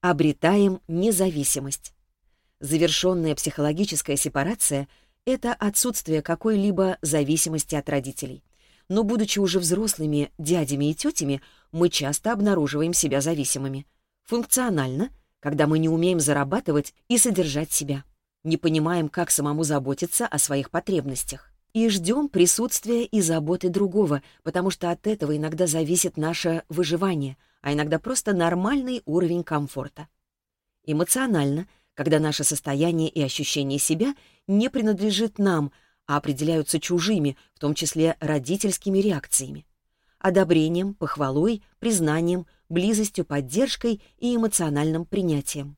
обретаем независимость. Завершенная психологическая сепарация — это отсутствие какой-либо зависимости от родителей. Но будучи уже взрослыми дядями и тетями, мы часто обнаруживаем себя зависимыми. Функционально, когда мы не умеем зарабатывать и содержать себя. Не понимаем, как самому заботиться о своих потребностях. И ждем присутствия и заботы другого, потому что от этого иногда зависит наше выживание — а иногда просто нормальный уровень комфорта. Эмоционально, когда наше состояние и ощущение себя не принадлежит нам, а определяются чужими, в том числе родительскими реакциями. Одобрением, похвалой, признанием, близостью, поддержкой и эмоциональным принятием.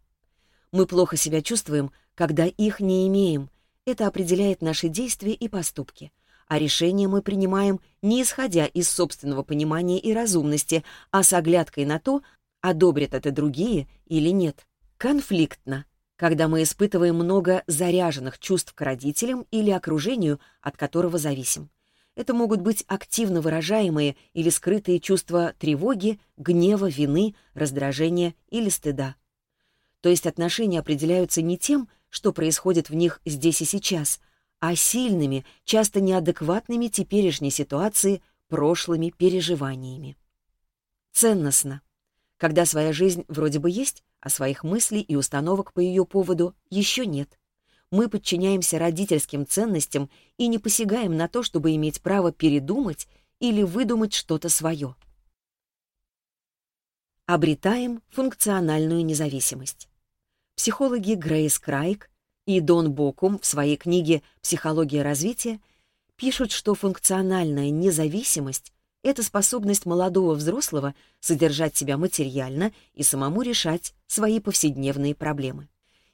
Мы плохо себя чувствуем, когда их не имеем. Это определяет наши действия и поступки. а решение мы принимаем не исходя из собственного понимания и разумности, а с оглядкой на то, одобрят это другие или нет. Конфликтно, когда мы испытываем много заряженных чувств к родителям или окружению, от которого зависим. Это могут быть активно выражаемые или скрытые чувства тревоги, гнева, вины, раздражения или стыда. То есть отношения определяются не тем, что происходит в них здесь и сейчас — а сильными, часто неадекватными теперешней ситуации прошлыми переживаниями. Ценностно. Когда своя жизнь вроде бы есть, а своих мыслей и установок по ее поводу еще нет. Мы подчиняемся родительским ценностям и не посягаем на то, чтобы иметь право передумать или выдумать что-то свое. Обретаем функциональную независимость. Психологи Грейс Крайк и Дон Бокум в своей книге «Психология развития» пишут, что функциональная независимость — это способность молодого взрослого содержать себя материально и самому решать свои повседневные проблемы.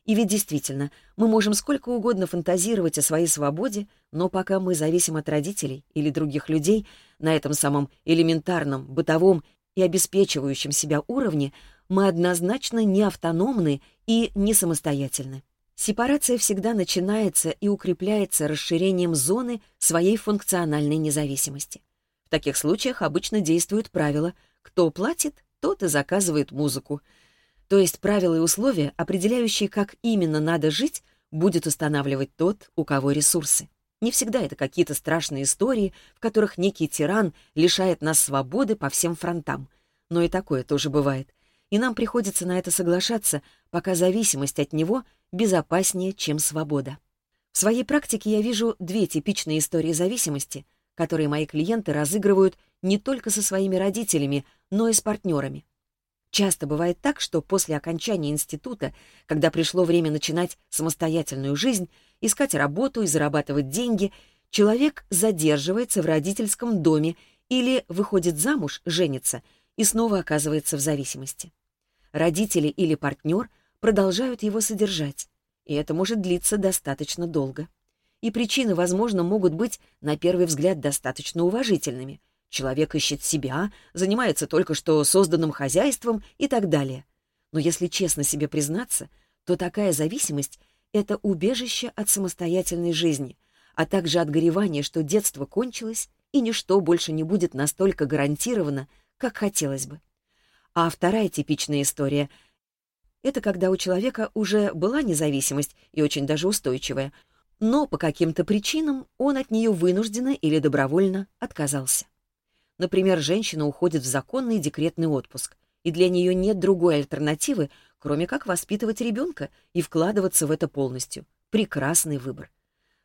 И ведь действительно, мы можем сколько угодно фантазировать о своей свободе, но пока мы зависим от родителей или других людей, на этом самом элементарном, бытовом и обеспечивающем себя уровне мы однозначно не автономны и не самостоятельны. Сепарация всегда начинается и укрепляется расширением зоны своей функциональной независимости. В таких случаях обычно действует правило: «кто платит, тот и заказывает музыку». То есть правила и условия, определяющие, как именно надо жить, будет устанавливать тот, у кого ресурсы. Не всегда это какие-то страшные истории, в которых некий тиран лишает нас свободы по всем фронтам. Но и такое тоже бывает. И нам приходится на это соглашаться, пока зависимость от него — безопаснее, чем свобода. В своей практике я вижу две типичные истории зависимости, которые мои клиенты разыгрывают не только со своими родителями, но и с партнерами. Часто бывает так, что после окончания института, когда пришло время начинать самостоятельную жизнь, искать работу и зарабатывать деньги, человек задерживается в родительском доме или выходит замуж, женится и снова оказывается в зависимости. Родители или партнер продолжают его содержать, и это может длиться достаточно долго. И причины, возможно, могут быть, на первый взгляд, достаточно уважительными. Человек ищет себя, занимается только что созданным хозяйством и так далее. Но если честно себе признаться, то такая зависимость — это убежище от самостоятельной жизни, а также от горевания, что детство кончилось, и ничто больше не будет настолько гарантировано, как хотелось бы. А вторая типичная история — это когда у человека уже была независимость и очень даже устойчивая, но по каким-то причинам он от нее вынужденно или добровольно отказался. Например, женщина уходит в законный декретный отпуск, и для нее нет другой альтернативы, кроме как воспитывать ребенка и вкладываться в это полностью. Прекрасный выбор.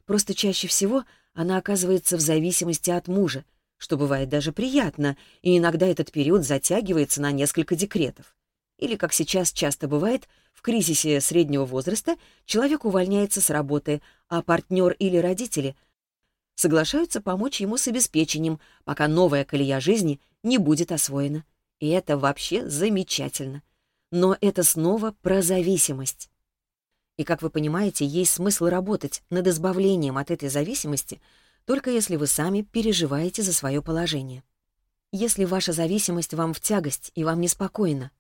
Просто чаще всего она оказывается в зависимости от мужа, что бывает даже приятно, и иногда этот период затягивается на несколько декретов или, как сейчас часто бывает, в кризисе среднего возраста человек увольняется с работы, а партнер или родители соглашаются помочь ему с обеспечением, пока новая колея жизни не будет освоена. И это вообще замечательно. Но это снова про зависимость. И, как вы понимаете, есть смысл работать над избавлением от этой зависимости, только если вы сами переживаете за свое положение. Если ваша зависимость вам в тягость и вам неспокойно,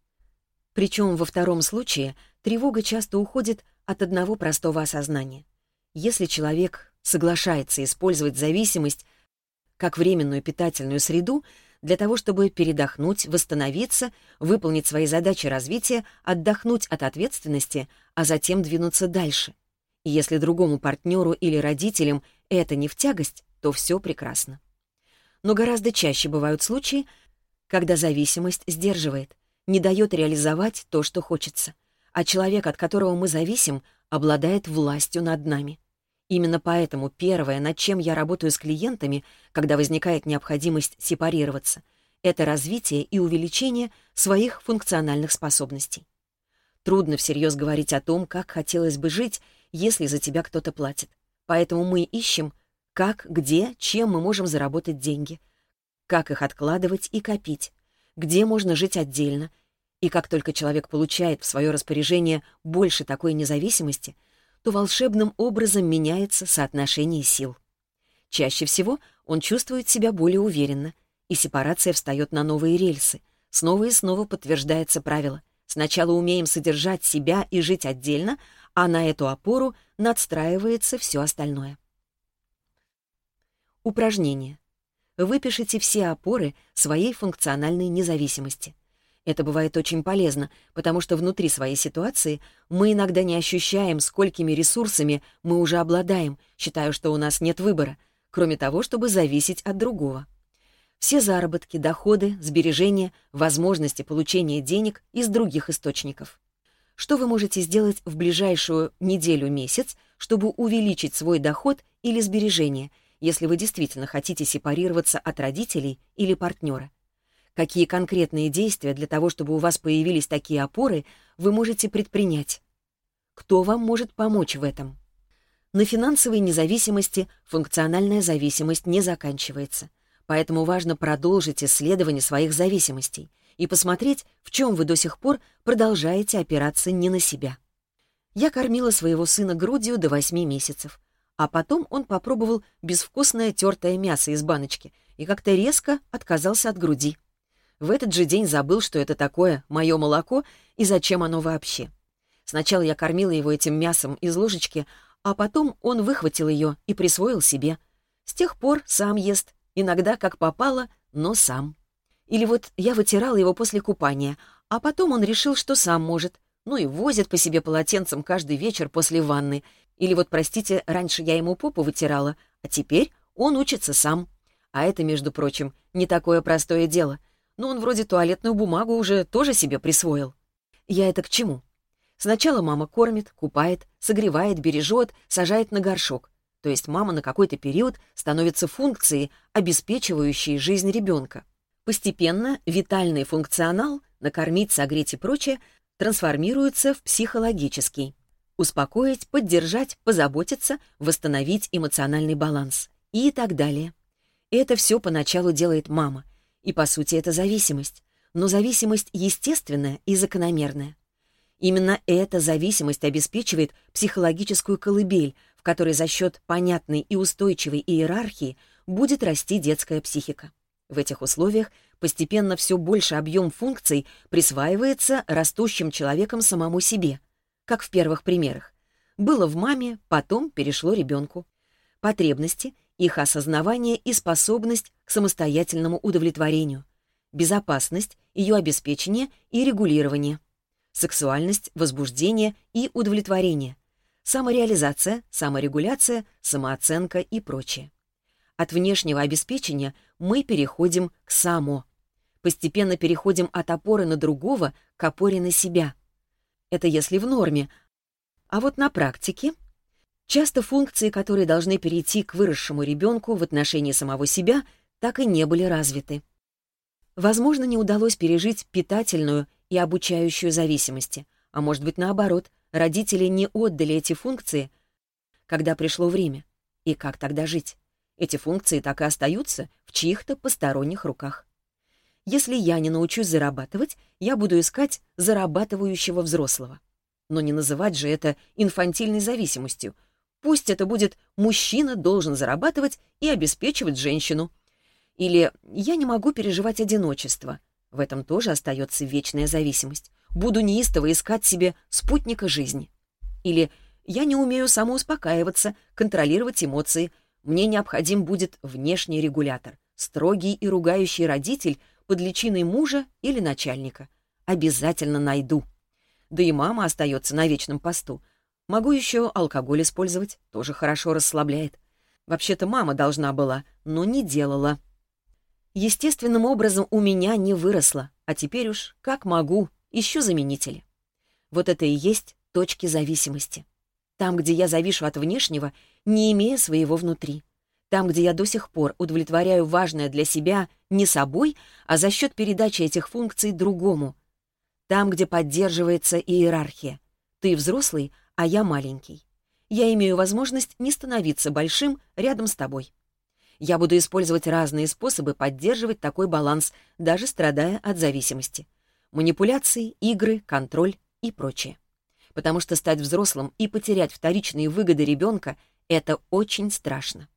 причем во втором случае тревога часто уходит от одного простого осознания. Если человек соглашается использовать зависимость как временную питательную среду для того, чтобы передохнуть, восстановиться, выполнить свои задачи развития, отдохнуть от ответственности, а затем двинуться дальше. И если другому партнеру или родителям это не в тягость, то все прекрасно. Но гораздо чаще бывают случаи, когда зависимость сдерживает — не дает реализовать то, что хочется, а человек, от которого мы зависим, обладает властью над нами. Именно поэтому первое, над чем я работаю с клиентами, когда возникает необходимость сепарироваться, это развитие и увеличение своих функциональных способностей. Трудно всерьез говорить о том, как хотелось бы жить, если за тебя кто-то платит. Поэтому мы ищем, как, где, чем мы можем заработать деньги, как их откладывать и копить, где можно жить отдельно. И как только человек получает в свое распоряжение больше такой независимости, то волшебным образом меняется соотношение сил. Чаще всего он чувствует себя более уверенно, и сепарация встает на новые рельсы. Снова и снова подтверждается правило. Сначала умеем содержать себя и жить отдельно, а на эту опору надстраивается все остальное. Упражнение. Выпишите все опоры своей функциональной независимости. Это бывает очень полезно, потому что внутри своей ситуации мы иногда не ощущаем, сколькими ресурсами мы уже обладаем, считая, что у нас нет выбора, кроме того, чтобы зависеть от другого. Все заработки, доходы, сбережения, возможности получения денег из других источников. Что вы можете сделать в ближайшую неделю-месяц, чтобы увеличить свой доход или сбережения – если вы действительно хотите сепарироваться от родителей или партнера. Какие конкретные действия для того, чтобы у вас появились такие опоры, вы можете предпринять? Кто вам может помочь в этом? На финансовой независимости функциональная зависимость не заканчивается, поэтому важно продолжить исследование своих зависимостей и посмотреть, в чем вы до сих пор продолжаете опираться не на себя. Я кормила своего сына грудью до 8 месяцев, а потом он попробовал безвкусное тертое мясо из баночки и как-то резко отказался от груди. В этот же день забыл, что это такое, мое молоко, и зачем оно вообще. Сначала я кормила его этим мясом из ложечки, а потом он выхватил ее и присвоил себе. С тех пор сам ест, иногда как попало, но сам. Или вот я вытирала его после купания, а потом он решил, что сам может, ну и возит по себе полотенцем каждый вечер после ванны — или вот, простите, раньше я ему попу вытирала, а теперь он учится сам. А это, между прочим, не такое простое дело. Но ну, он вроде туалетную бумагу уже тоже себе присвоил. Я это к чему? Сначала мама кормит, купает, согревает, бережет, сажает на горшок. То есть мама на какой-то период становится функцией, обеспечивающей жизнь ребенка. Постепенно витальный функционал, накормить, согреть и прочее, трансформируется в психологический успокоить, поддержать, позаботиться, восстановить эмоциональный баланс и так далее. Это все поначалу делает мама, и по сути это зависимость, но зависимость естественная и закономерная. Именно эта зависимость обеспечивает психологическую колыбель, в которой за счет понятной и устойчивой иерархии будет расти детская психика. В этих условиях постепенно все больше объем функций присваивается растущим человеком самому себе — как в первых примерах. Было в маме, потом перешло ребенку. Потребности, их осознавание и способность к самостоятельному удовлетворению. Безопасность, ее обеспечение и регулирование. Сексуальность, возбуждение и удовлетворение. Самореализация, саморегуляция, самооценка и прочее. От внешнего обеспечения мы переходим к само. Постепенно переходим от опоры на другого к опоре на себя – это если в норме. А вот на практике часто функции, которые должны перейти к выросшему ребенку в отношении самого себя, так и не были развиты. Возможно, не удалось пережить питательную и обучающую зависимости, а может быть наоборот, родители не отдали эти функции, когда пришло время. И как тогда жить? Эти функции так и остаются в чьих-то посторонних руках. Если я не научусь зарабатывать, я буду искать зарабатывающего взрослого. Но не называть же это инфантильной зависимостью. Пусть это будет «мужчина должен зарабатывать и обеспечивать женщину». Или «я не могу переживать одиночество». В этом тоже остается вечная зависимость. Буду неистово искать себе спутника жизни. Или «я не умею самоуспокаиваться, контролировать эмоции. Мне необходим будет внешний регулятор, строгий и ругающий родитель, под личиной мужа или начальника. Обязательно найду. Да и мама остается на вечном посту. Могу еще алкоголь использовать, тоже хорошо расслабляет. Вообще-то мама должна была, но не делала. Естественным образом у меня не выросла, а теперь уж, как могу, ищу заменители. Вот это и есть точки зависимости. Там, где я завишу от внешнего, не имея своего внутри. Там, где я до сих пор удовлетворяю важное для себя не собой, а за счет передачи этих функций другому. Там, где поддерживается иерархия. Ты взрослый, а я маленький. Я имею возможность не становиться большим рядом с тобой. Я буду использовать разные способы поддерживать такой баланс, даже страдая от зависимости. Манипуляции, игры, контроль и прочее. Потому что стать взрослым и потерять вторичные выгоды ребенка — это очень страшно.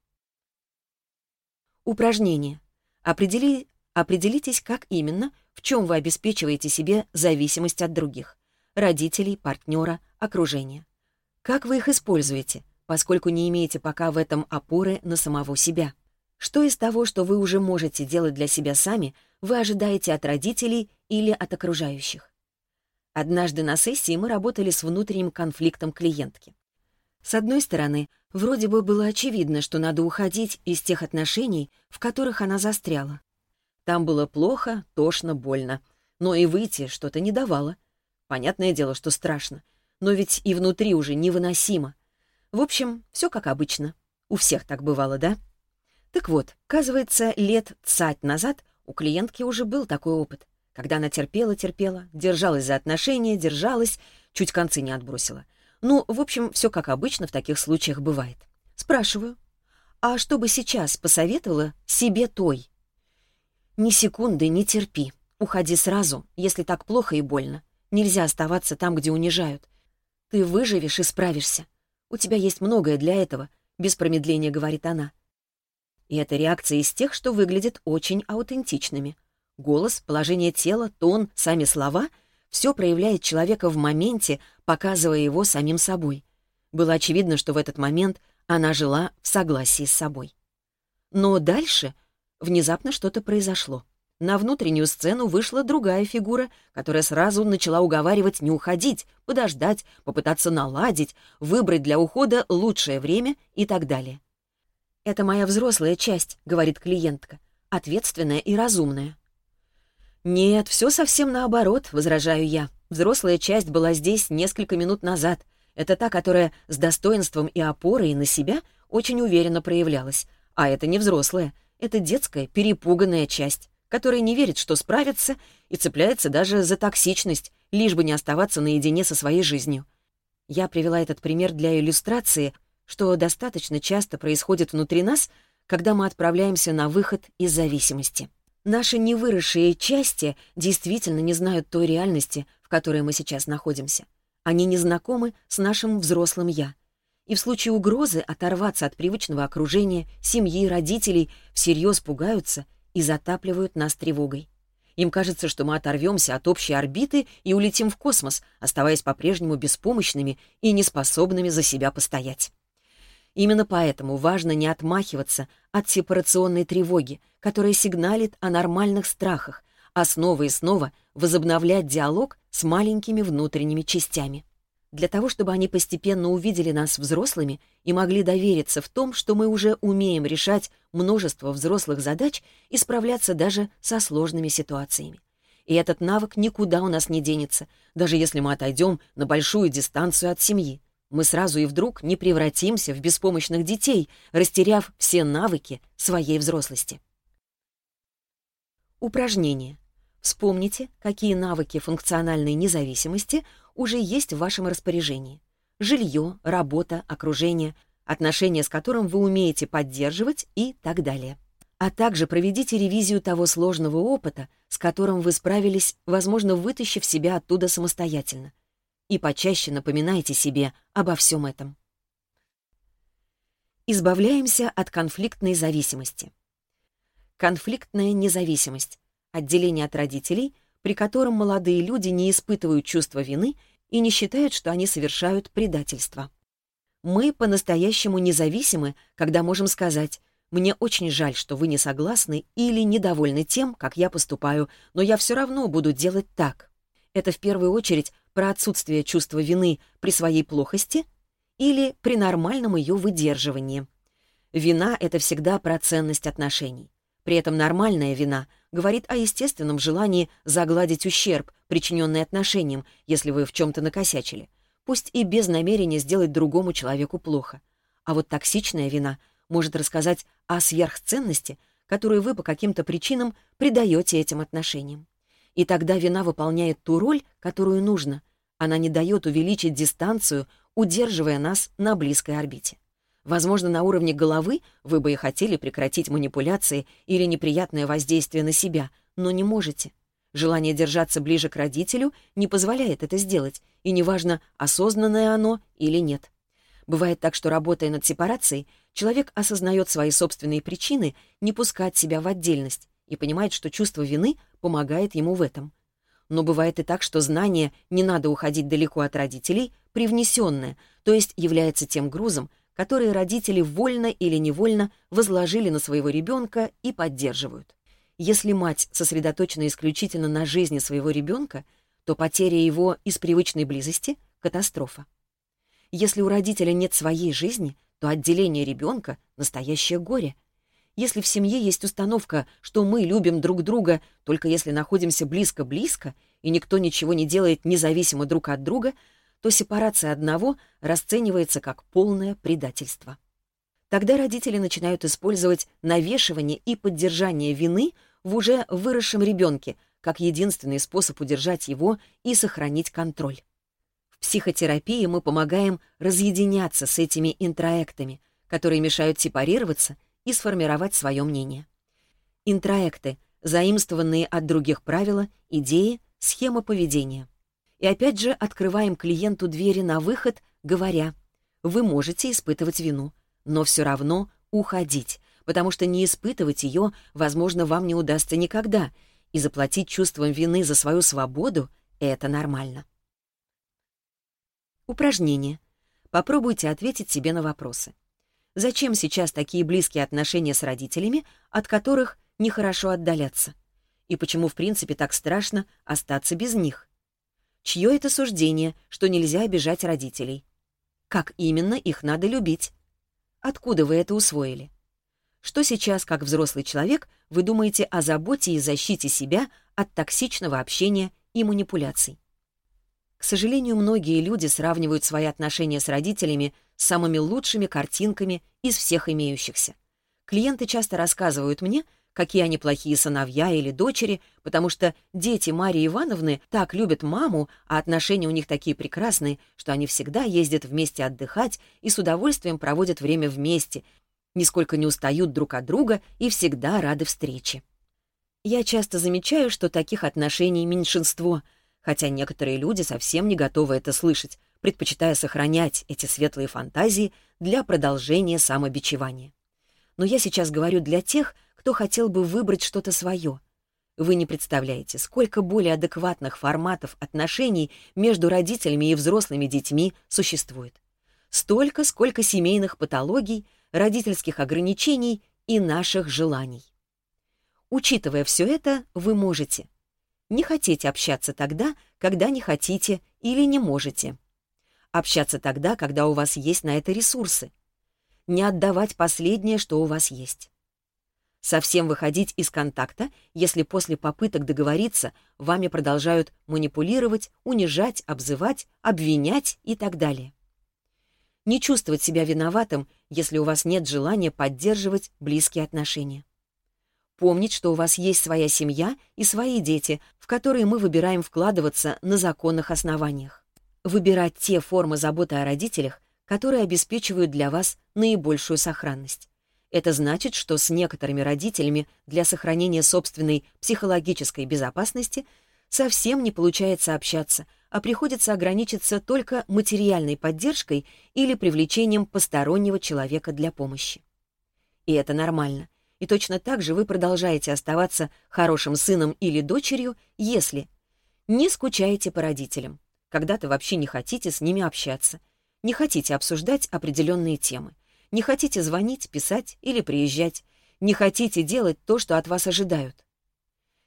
Упражнение. Определи, определитесь, как именно, в чем вы обеспечиваете себе зависимость от других — родителей, партнера, окружения. Как вы их используете, поскольку не имеете пока в этом опоры на самого себя? Что из того, что вы уже можете делать для себя сами, вы ожидаете от родителей или от окружающих? Однажды на сессии мы работали с внутренним конфликтом клиентки. С одной стороны, вроде бы было очевидно, что надо уходить из тех отношений, в которых она застряла. Там было плохо, тошно, больно. Но и выйти что-то не давало. Понятное дело, что страшно. Но ведь и внутри уже невыносимо. В общем, все как обычно. У всех так бывало, да? Так вот, оказывается, лет цать назад у клиентки уже был такой опыт, когда она терпела-терпела, держалась за отношения, держалась, чуть концы не отбросила — ну, в общем, все как обычно в таких случаях бывает. Спрашиваю, а что бы сейчас посоветовала себе той? Ни секунды не терпи. Уходи сразу, если так плохо и больно. Нельзя оставаться там, где унижают. Ты выживешь и справишься. У тебя есть многое для этого, без промедления говорит она. И это реакция из тех, что выглядят очень аутентичными. Голос, положение тела, тон, сами слова — все проявляет человека в моменте, показывая его самим собой. Было очевидно, что в этот момент она жила в согласии с собой. Но дальше внезапно что-то произошло. На внутреннюю сцену вышла другая фигура, которая сразу начала уговаривать не уходить, подождать, попытаться наладить, выбрать для ухода лучшее время и так далее. «Это моя взрослая часть», — говорит клиентка, — «ответственная и разумная». «Нет, все совсем наоборот», — возражаю я. «Взрослая часть была здесь несколько минут назад. Это та, которая с достоинством и опорой на себя очень уверенно проявлялась. А это не взрослая, это детская, перепуганная часть, которая не верит, что справится, и цепляется даже за токсичность, лишь бы не оставаться наедине со своей жизнью. Я привела этот пример для иллюстрации, что достаточно часто происходит внутри нас, когда мы отправляемся на выход из зависимости. Наши невыросшие части действительно не знают той реальности, в которой мы сейчас находимся. Они не знакомы с нашим взрослым «я». И в случае угрозы оторваться от привычного окружения, семьи, родителей, всерьез пугаются и затапливают нас тревогой. Им кажется, что мы оторвемся от общей орбиты и улетим в космос, оставаясь по-прежнему беспомощными и неспособными за себя постоять. Именно поэтому важно не отмахиваться от сепарационной тревоги, которая сигналит о нормальных страхах, а снова и снова возобновлять диалог с маленькими внутренними частями. Для того, чтобы они постепенно увидели нас взрослыми и могли довериться в том, что мы уже умеем решать множество взрослых задач и справляться даже со сложными ситуациями. И этот навык никуда у нас не денется, даже если мы отойдем на большую дистанцию от семьи. мы сразу и вдруг не превратимся в беспомощных детей, растеряв все навыки своей взрослости. Упражнение. Вспомните, какие навыки функциональной независимости уже есть в вашем распоряжении. Жилье, работа, окружение, отношения с которым вы умеете поддерживать и так далее. А также проведите ревизию того сложного опыта, с которым вы справились, возможно, вытащив себя оттуда самостоятельно — и почаще напоминайте себе обо всем этом. Избавляемся от конфликтной зависимости. Конфликтная независимость — отделение от родителей, при котором молодые люди не испытывают чувства вины и не считают, что они совершают предательство. Мы по-настоящему независимы, когда можем сказать «Мне очень жаль, что вы не согласны или недовольны тем, как я поступаю, но я все равно буду делать так». Это в первую очередь про отсутствие чувства вины при своей плохости или при нормальном ее выдерживании. Вина — это всегда про ценность отношений. При этом нормальная вина говорит о естественном желании загладить ущерб, причиненный отношениям, если вы в чем-то накосячили, пусть и без намерения сделать другому человеку плохо. А вот токсичная вина может рассказать о сверхценности, которую вы по каким-то причинам придаете этим отношениям и тогда вина выполняет ту роль, которую нужно. Она не дает увеличить дистанцию, удерживая нас на близкой орбите. Возможно, на уровне головы вы бы и хотели прекратить манипуляции или неприятное воздействие на себя, но не можете. Желание держаться ближе к родителю не позволяет это сделать, и неважно, осознанное оно или нет. Бывает так, что работая над сепарацией, человек осознает свои собственные причины не пускать себя в отдельность, и понимает, что чувство вины помогает ему в этом. Но бывает и так, что знание «не надо уходить далеко от родителей» привнесенное, то есть является тем грузом, который родители вольно или невольно возложили на своего ребенка и поддерживают. Если мать сосредоточена исключительно на жизни своего ребенка, то потеря его из привычной близости — катастрофа. Если у родителя нет своей жизни, то отделение ребенка — настоящее горе — если в семье есть установка, что мы любим друг друга, только если находимся близко-близко, и никто ничего не делает независимо друг от друга, то сепарация одного расценивается как полное предательство. Тогда родители начинают использовать навешивание и поддержание вины в уже выросшем ребенке как единственный способ удержать его и сохранить контроль. В психотерапии мы помогаем разъединяться с этими интроектами, которые мешают сепарироваться и сформировать свое мнение. Интроекты, заимствованные от других правила, идеи, схема поведения. И опять же открываем клиенту двери на выход, говоря, вы можете испытывать вину, но все равно уходить, потому что не испытывать ее, возможно, вам не удастся никогда, и заплатить чувством вины за свою свободу — это нормально. Упражнение. Попробуйте ответить себе на вопросы. Зачем сейчас такие близкие отношения с родителями, от которых нехорошо отдаляться? И почему, в принципе, так страшно остаться без них? Чье это суждение, что нельзя обижать родителей? Как именно их надо любить? Откуда вы это усвоили? Что сейчас, как взрослый человек, вы думаете о заботе и защите себя от токсичного общения и манипуляций? К сожалению, многие люди сравнивают свои отношения с родителями с самыми лучшими картинками из всех имеющихся. Клиенты часто рассказывают мне, какие они плохие сыновья или дочери, потому что дети Марии Ивановны так любят маму, а отношения у них такие прекрасные, что они всегда ездят вместе отдыхать и с удовольствием проводят время вместе, нисколько не устают друг от друга и всегда рады встрече. Я часто замечаю, что таких отношений меньшинство, хотя некоторые люди совсем не готовы это слышать, предпочитая сохранять эти светлые фантазии для продолжения самобичевания. Но я сейчас говорю для тех, кто хотел бы выбрать что-то свое. Вы не представляете, сколько более адекватных форматов отношений между родителями и взрослыми детьми существует. Столько, сколько семейных патологий, родительских ограничений и наших желаний. Учитывая все это, вы можете — не хотите общаться тогда, когда не хотите или не можете. Общаться тогда, когда у вас есть на это ресурсы. Не отдавать последнее, что у вас есть. Совсем выходить из контакта, если после попыток договориться вами продолжают манипулировать, унижать, обзывать, обвинять и так далее. Не чувствовать себя виноватым, если у вас нет желания поддерживать близкие отношения помнить, что у вас есть своя семья и свои дети, в которые мы выбираем вкладываться на законных основаниях. Выбирать те формы заботы о родителях, которые обеспечивают для вас наибольшую сохранность. Это значит, что с некоторыми родителями для сохранения собственной психологической безопасности совсем не получается общаться, а приходится ограничиться только материальной поддержкой или привлечением постороннего человека для помощи. И это нормально и точно так же вы продолжаете оставаться хорошим сыном или дочерью, если не скучаете по родителям, когда-то вообще не хотите с ними общаться, не хотите обсуждать определенные темы, не хотите звонить, писать или приезжать, не хотите делать то, что от вас ожидают.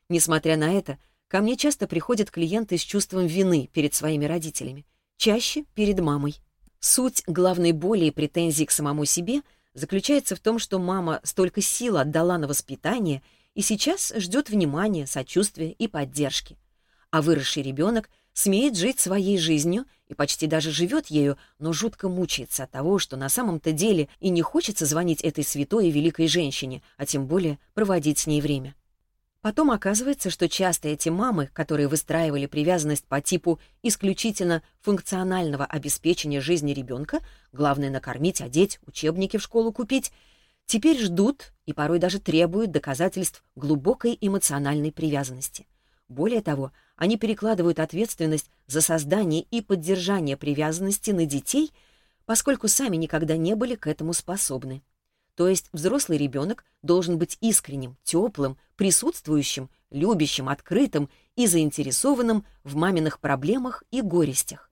Несмотря на это, ко мне часто приходят клиенты с чувством вины перед своими родителями, чаще перед мамой. Суть главной боли и претензий к самому себе — заключается в том, что мама столько сил отдала на воспитание и сейчас ждет внимания, сочувствия и поддержки. А выросший ребенок смеет жить своей жизнью и почти даже живет ею, но жутко мучается от того, что на самом-то деле и не хочется звонить этой святой и великой женщине, а тем более проводить с ней время. Потом оказывается, что часто эти мамы, которые выстраивали привязанность по типу исключительно функционального обеспечения жизни ребенка, главное накормить, одеть, учебники в школу купить, теперь ждут и порой даже требуют доказательств глубокой эмоциональной привязанности. Более того, они перекладывают ответственность за создание и поддержание привязанности на детей, поскольку сами никогда не были к этому способны. То есть взрослый ребенок должен быть искренним, теплым, присутствующим, любящим, открытым и заинтересованным в маминых проблемах и горестях.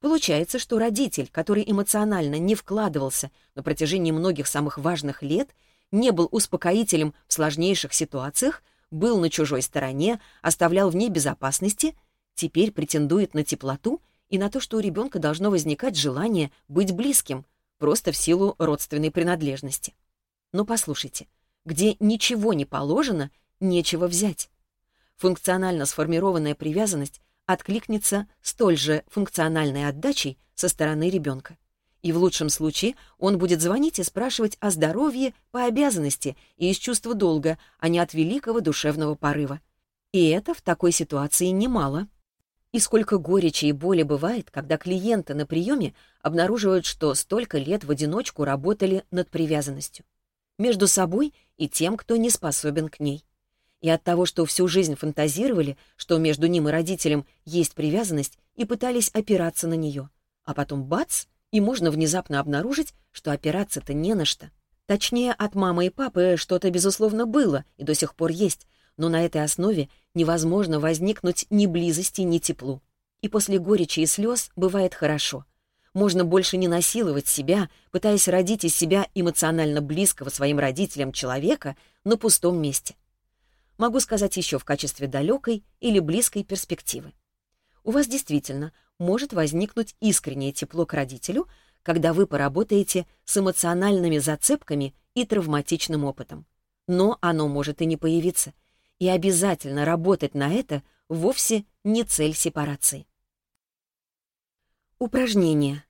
Получается, что родитель, который эмоционально не вкладывался на протяжении многих самых важных лет, не был успокоителем в сложнейших ситуациях, был на чужой стороне, оставлял вне безопасности, теперь претендует на теплоту и на то, что у ребенка должно возникать желание быть близким — просто в силу родственной принадлежности. Но послушайте, где ничего не положено, нечего взять. Функционально сформированная привязанность откликнется столь же функциональной отдачей со стороны ребенка. И в лучшем случае он будет звонить и спрашивать о здоровье по обязанности и из чувства долга, а не от великого душевного порыва. И это в такой ситуации немало. И сколько горечи и боли бывает, когда клиенты на приеме обнаруживают, что столько лет в одиночку работали над привязанностью. Между собой и тем, кто не способен к ней. И от того, что всю жизнь фантазировали, что между ним и родителем есть привязанность, и пытались опираться на нее. А потом бац, и можно внезапно обнаружить, что опираться-то не на что. Точнее, от мамы и папы что-то, безусловно, было и до сих пор есть, но на этой основе невозможно возникнуть ни близости, ни теплу. И после горечи и слез бывает хорошо. Можно больше не насиловать себя, пытаясь родить из себя эмоционально близкого своим родителям человека на пустом месте. Могу сказать еще в качестве далекой или близкой перспективы. У вас действительно может возникнуть искреннее тепло к родителю, когда вы поработаете с эмоциональными зацепками и травматичным опытом. Но оно может и не появиться — и обязательно работать на это вовсе не цель сепарации. Упражнение.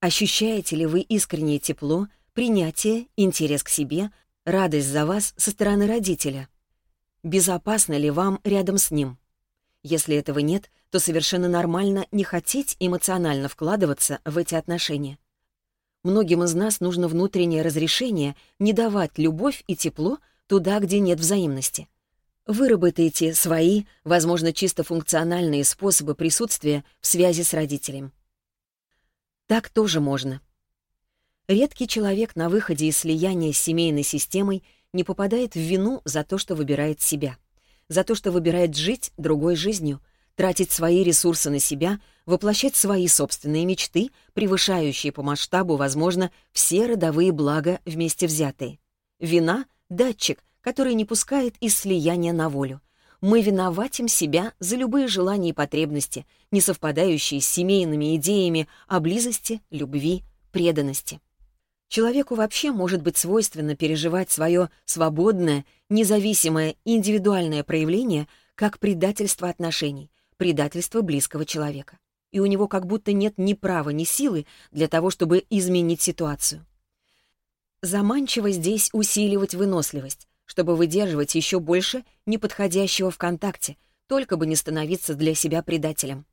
Ощущаете ли вы искреннее тепло, принятие, интерес к себе, радость за вас со стороны родителя? Безопасно ли вам рядом с ним? Если этого нет, то совершенно нормально не хотеть эмоционально вкладываться в эти отношения. Многим из нас нужно внутреннее разрешение не давать любовь и тепло туда, где нет взаимности. Выработайте свои, возможно, чисто функциональные способы присутствия в связи с родителем. Так тоже можно. Редкий человек на выходе из слияния с семейной системой не попадает в вину за то, что выбирает себя, за то, что выбирает жить другой жизнью, тратить свои ресурсы на себя, воплощать свои собственные мечты, превышающие по масштабу, возможно, все родовые блага вместе взятые. Вина — датчик, который не пускает из слияния на волю. Мы виноватим себя за любые желания и потребности, не совпадающие с семейными идеями о близости, любви, преданности. Человеку вообще может быть свойственно переживать свое свободное, независимое, индивидуальное проявление как предательство отношений, предательство близкого человека. И у него как будто нет ни права, ни силы для того, чтобы изменить ситуацию. Заманчиво здесь усиливать выносливость, чтобы выдерживать еще больше неподходящего в контакте, только бы не становиться для себя предателем.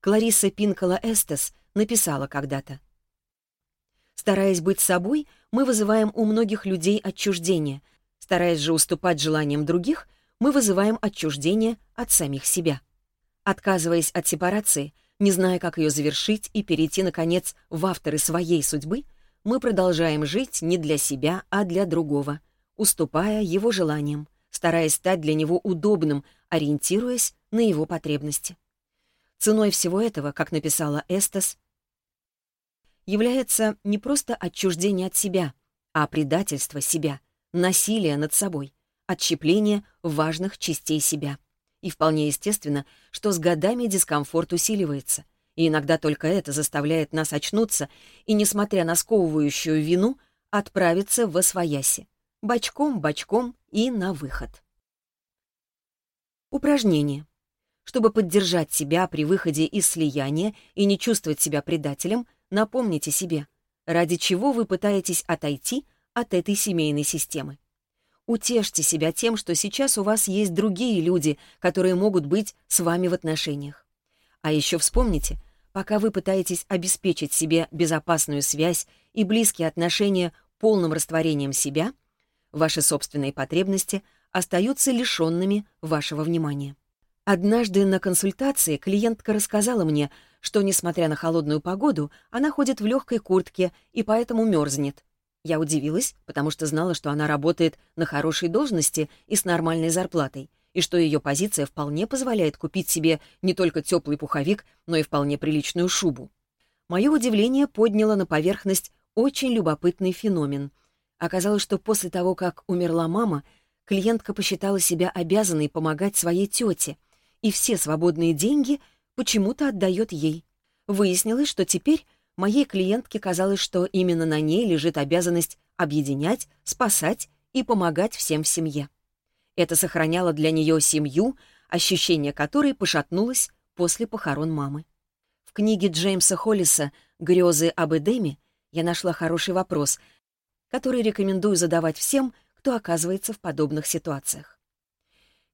Клариса Пинкола Эстес написала когда-то. «Стараясь быть собой, мы вызываем у многих людей отчуждение. Стараясь же уступать желаниям других, мы вызываем отчуждение от самих себя. Отказываясь от сепарации, не зная, как ее завершить и перейти, наконец, в авторы своей судьбы, мы продолжаем жить не для себя, а для другого — уступая его желаниям, стараясь стать для него удобным, ориентируясь на его потребности. Ценой всего этого, как написала Эстас, является не просто отчуждение от себя, а предательство себя, насилие над собой, отщепление важных частей себя. И вполне естественно, что с годами дискомфорт усиливается, и иногда только это заставляет нас очнуться и, несмотря на сковывающую вину, отправиться в освояси бочком-бочком и на выход. Упражнение. Чтобы поддержать себя при выходе из слияния и не чувствовать себя предателем, напомните себе, ради чего вы пытаетесь отойти от этой семейной системы. Утешьте себя тем, что сейчас у вас есть другие люди, которые могут быть с вами в отношениях. А еще вспомните, пока вы пытаетесь обеспечить себе безопасную связь и близкие отношения полным растворением себя — Ваши собственные потребности остаются лишенными вашего внимания. Однажды на консультации клиентка рассказала мне, что, несмотря на холодную погоду, она ходит в легкой куртке и поэтому мерзнет. Я удивилась, потому что знала, что она работает на хорошей должности и с нормальной зарплатой, и что ее позиция вполне позволяет купить себе не только теплый пуховик, но и вполне приличную шубу. Мое удивление подняло на поверхность очень любопытный феномен. Оказалось, что после того, как умерла мама, клиентка посчитала себя обязанной помогать своей тете, и все свободные деньги почему-то отдает ей. Выяснилось, что теперь моей клиентке казалось, что именно на ней лежит обязанность объединять, спасать и помогать всем в семье. Это сохраняло для нее семью, ощущение которой пошатнулось после похорон мамы. В книге Джеймса Холлиса «Грезы об Эдеме» я нашла хороший вопрос, которые рекомендую задавать всем, кто оказывается в подобных ситуациях.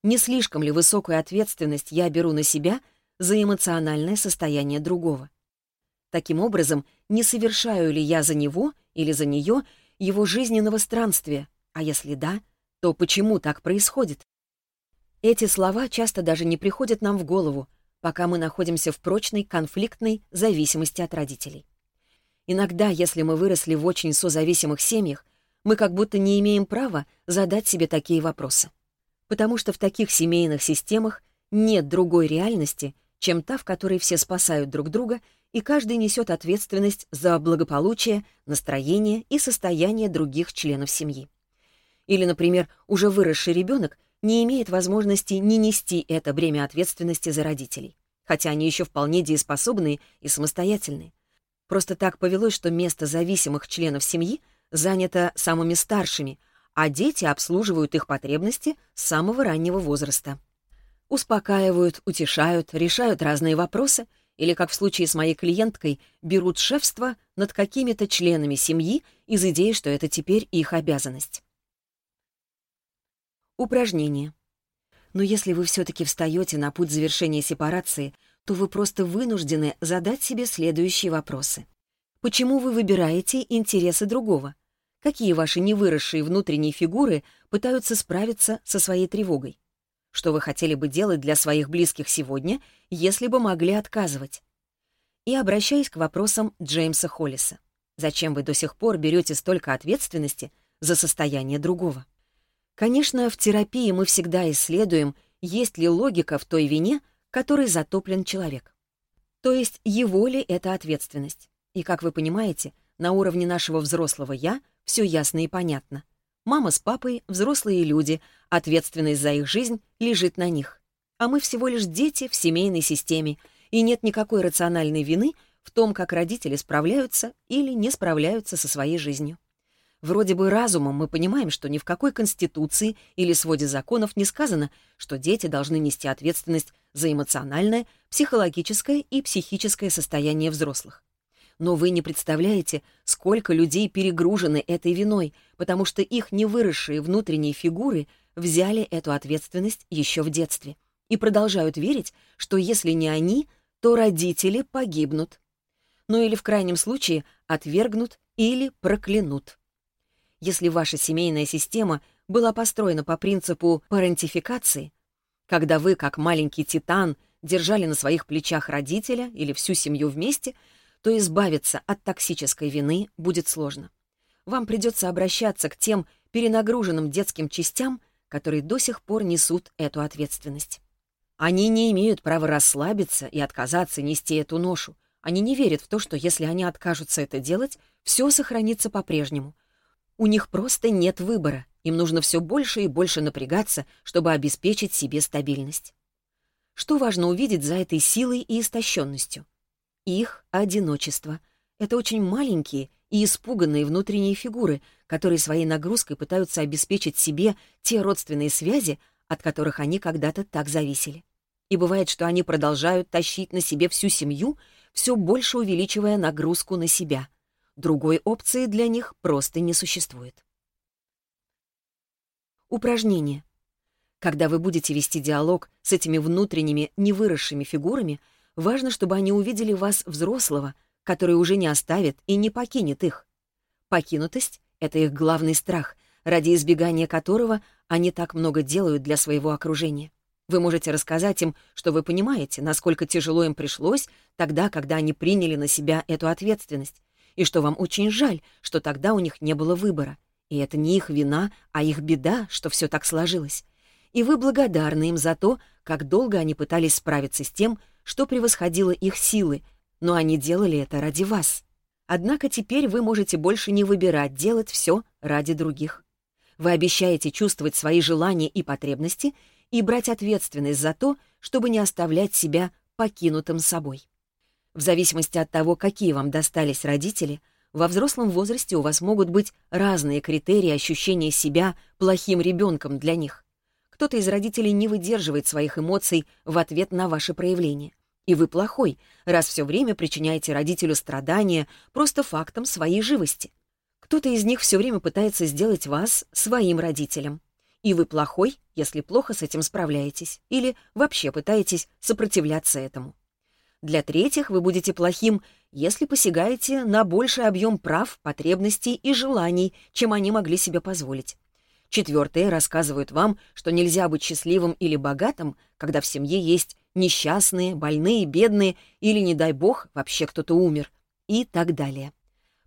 Не слишком ли высокую ответственность я беру на себя за эмоциональное состояние другого? Таким образом, не совершаю ли я за него или за нее его жизненного странствия, а если да, то почему так происходит? Эти слова часто даже не приходят нам в голову, пока мы находимся в прочной конфликтной зависимости от родителей. Иногда, если мы выросли в очень созависимых семьях, мы как будто не имеем права задать себе такие вопросы. Потому что в таких семейных системах нет другой реальности, чем та, в которой все спасают друг друга, и каждый несет ответственность за благополучие, настроение и состояние других членов семьи. Или, например, уже выросший ребенок не имеет возможности не нести это бремя ответственности за родителей, хотя они еще вполне дееспособные и самостоятельны. Просто так повелось, что место зависимых членов семьи занято самыми старшими, а дети обслуживают их потребности с самого раннего возраста. Успокаивают, утешают, решают разные вопросы или, как в случае с моей клиенткой, берут шефство над какими-то членами семьи из идеи, что это теперь их обязанность. Упражнение. Но если вы все-таки встаете на путь завершения сепарации — то вы просто вынуждены задать себе следующие вопросы. Почему вы выбираете интересы другого? Какие ваши невыросшие внутренние фигуры пытаются справиться со своей тревогой? Что вы хотели бы делать для своих близких сегодня, если бы могли отказывать? И обращаясь к вопросам Джеймса Холлиса. Зачем вы до сих пор берете столько ответственности за состояние другого? Конечно, в терапии мы всегда исследуем, есть ли логика в той вине, который затоплен человек. То есть его ли это ответственность? И, как вы понимаете, на уровне нашего взрослого «я» все ясно и понятно. Мама с папой — взрослые люди, ответственность за их жизнь лежит на них. А мы всего лишь дети в семейной системе, и нет никакой рациональной вины в том, как родители справляются или не справляются со своей жизнью. Вроде бы разумом мы понимаем, что ни в какой конституции или своде законов не сказано, что дети должны нести ответственность за эмоциональное, психологическое и психическое состояние взрослых. Но вы не представляете, сколько людей перегружены этой виной, потому что их невыросшие внутренние фигуры взяли эту ответственность еще в детстве и продолжают верить, что если ваша семейная система была построена по принципу парентификации, когда вы, как маленький титан, держали на своих плечах родителя или всю семью вместе, то избавиться от токсической вины будет сложно. Вам придется обращаться к тем перенагруженным детским частям, которые до сих пор несут эту ответственность. Они не имеют права расслабиться и отказаться нести эту ношу. Они не верят в то, что если они откажутся это делать, все сохранится по-прежнему — у них просто нет выбора, им нужно все больше и больше напрягаться, чтобы обеспечить себе стабильность. Что важно увидеть за этой силой и истощенностью? Их одиночество. Это очень маленькие и испуганные внутренние фигуры, которые своей нагрузкой пытаются обеспечить себе те родственные связи, от которых они когда-то так зависели. И бывает, что они продолжают тащить на себе всю семью, все больше увеличивая нагрузку на себя. Другой опции для них просто не существует. Упражнение. Когда вы будете вести диалог с этими внутренними, невыросшими фигурами, важно, чтобы они увидели вас взрослого, который уже не оставит и не покинет их. Покинутость — это их главный страх, ради избегания которого они так много делают для своего окружения. Вы можете рассказать им, что вы понимаете, насколько тяжело им пришлось тогда, когда они приняли на себя эту ответственность, и что вам очень жаль, что тогда у них не было выбора. И это не их вина, а их беда, что все так сложилось. И вы благодарны им за то, как долго они пытались справиться с тем, что превосходило их силы, но они делали это ради вас. Однако теперь вы можете больше не выбирать делать все ради других. Вы обещаете чувствовать свои желания и потребности и брать ответственность за то, чтобы не оставлять себя покинутым собой. В зависимости от того, какие вам достались родители, во взрослом возрасте у вас могут быть разные критерии ощущения себя плохим ребенком для них. Кто-то из родителей не выдерживает своих эмоций в ответ на ваши проявления. И вы плохой, раз все время причиняете родителю страдания просто фактом своей живости. Кто-то из них все время пытается сделать вас своим родителем. И вы плохой, если плохо с этим справляетесь, или вообще пытаетесь сопротивляться этому. Для-третьих, вы будете плохим, если посягаете на больший объем прав, потребностей и желаний, чем они могли себе позволить. Четвертые рассказывают вам, что нельзя быть счастливым или богатым, когда в семье есть несчастные, больные, бедные или, не дай бог, вообще кто-то умер и так далее.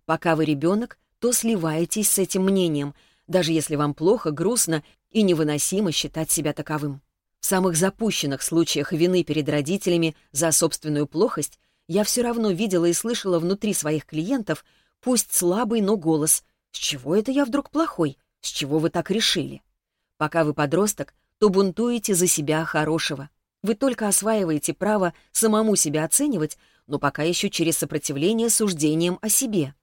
Пока вы ребенок, то сливаетесь с этим мнением, даже если вам плохо, грустно и невыносимо считать себя таковым. В самых запущенных случаях вины перед родителями за собственную плохость я все равно видела и слышала внутри своих клиентов, пусть слабый, но голос. «С чего это я вдруг плохой? С чего вы так решили?» Пока вы подросток, то бунтуете за себя хорошего. Вы только осваиваете право самому себя оценивать, но пока еще через сопротивление суждением о себе.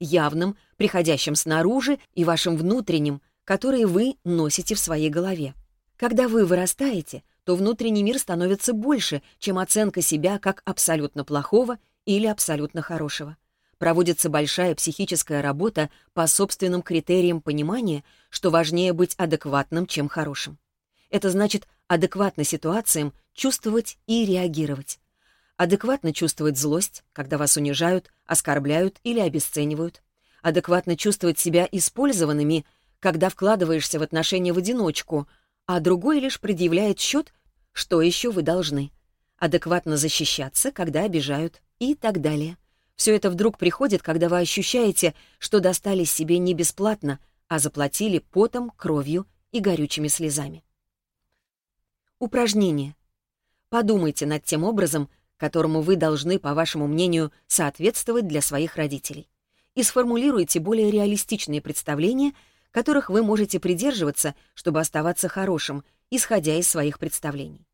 Явным, приходящим снаружи, и вашим внутренним, которые вы носите в своей голове. Когда вы вырастаете, то внутренний мир становится больше, чем оценка себя как абсолютно плохого или абсолютно хорошего. Проводится большая психическая работа по собственным критериям понимания, что важнее быть адекватным, чем хорошим. Это значит адекватно ситуациям чувствовать и реагировать. Адекватно чувствовать злость, когда вас унижают, оскорбляют или обесценивают. Адекватно чувствовать себя использованными, когда вкладываешься в отношения в одиночку — а другой лишь предъявляет счет, что еще вы должны. Адекватно защищаться, когда обижают и так далее. Все это вдруг приходит, когда вы ощущаете, что достали себе не бесплатно, а заплатили потом, кровью и горючими слезами. Упражнение. Подумайте над тем образом, которому вы должны, по вашему мнению, соответствовать для своих родителей. И сформулируйте более реалистичные представления которых вы можете придерживаться, чтобы оставаться хорошим, исходя из своих представлений.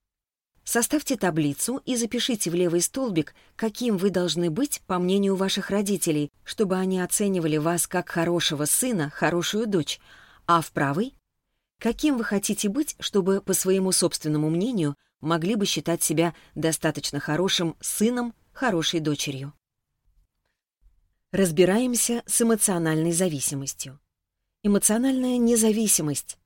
Составьте таблицу и запишите в левый столбик, каким вы должны быть, по мнению ваших родителей, чтобы они оценивали вас как хорошего сына, хорошую дочь, а в правый — каким вы хотите быть, чтобы, по своему собственному мнению, могли бы считать себя достаточно хорошим сыном, хорошей дочерью. Разбираемся с эмоциональной зависимостью. Эмоциональная независимость.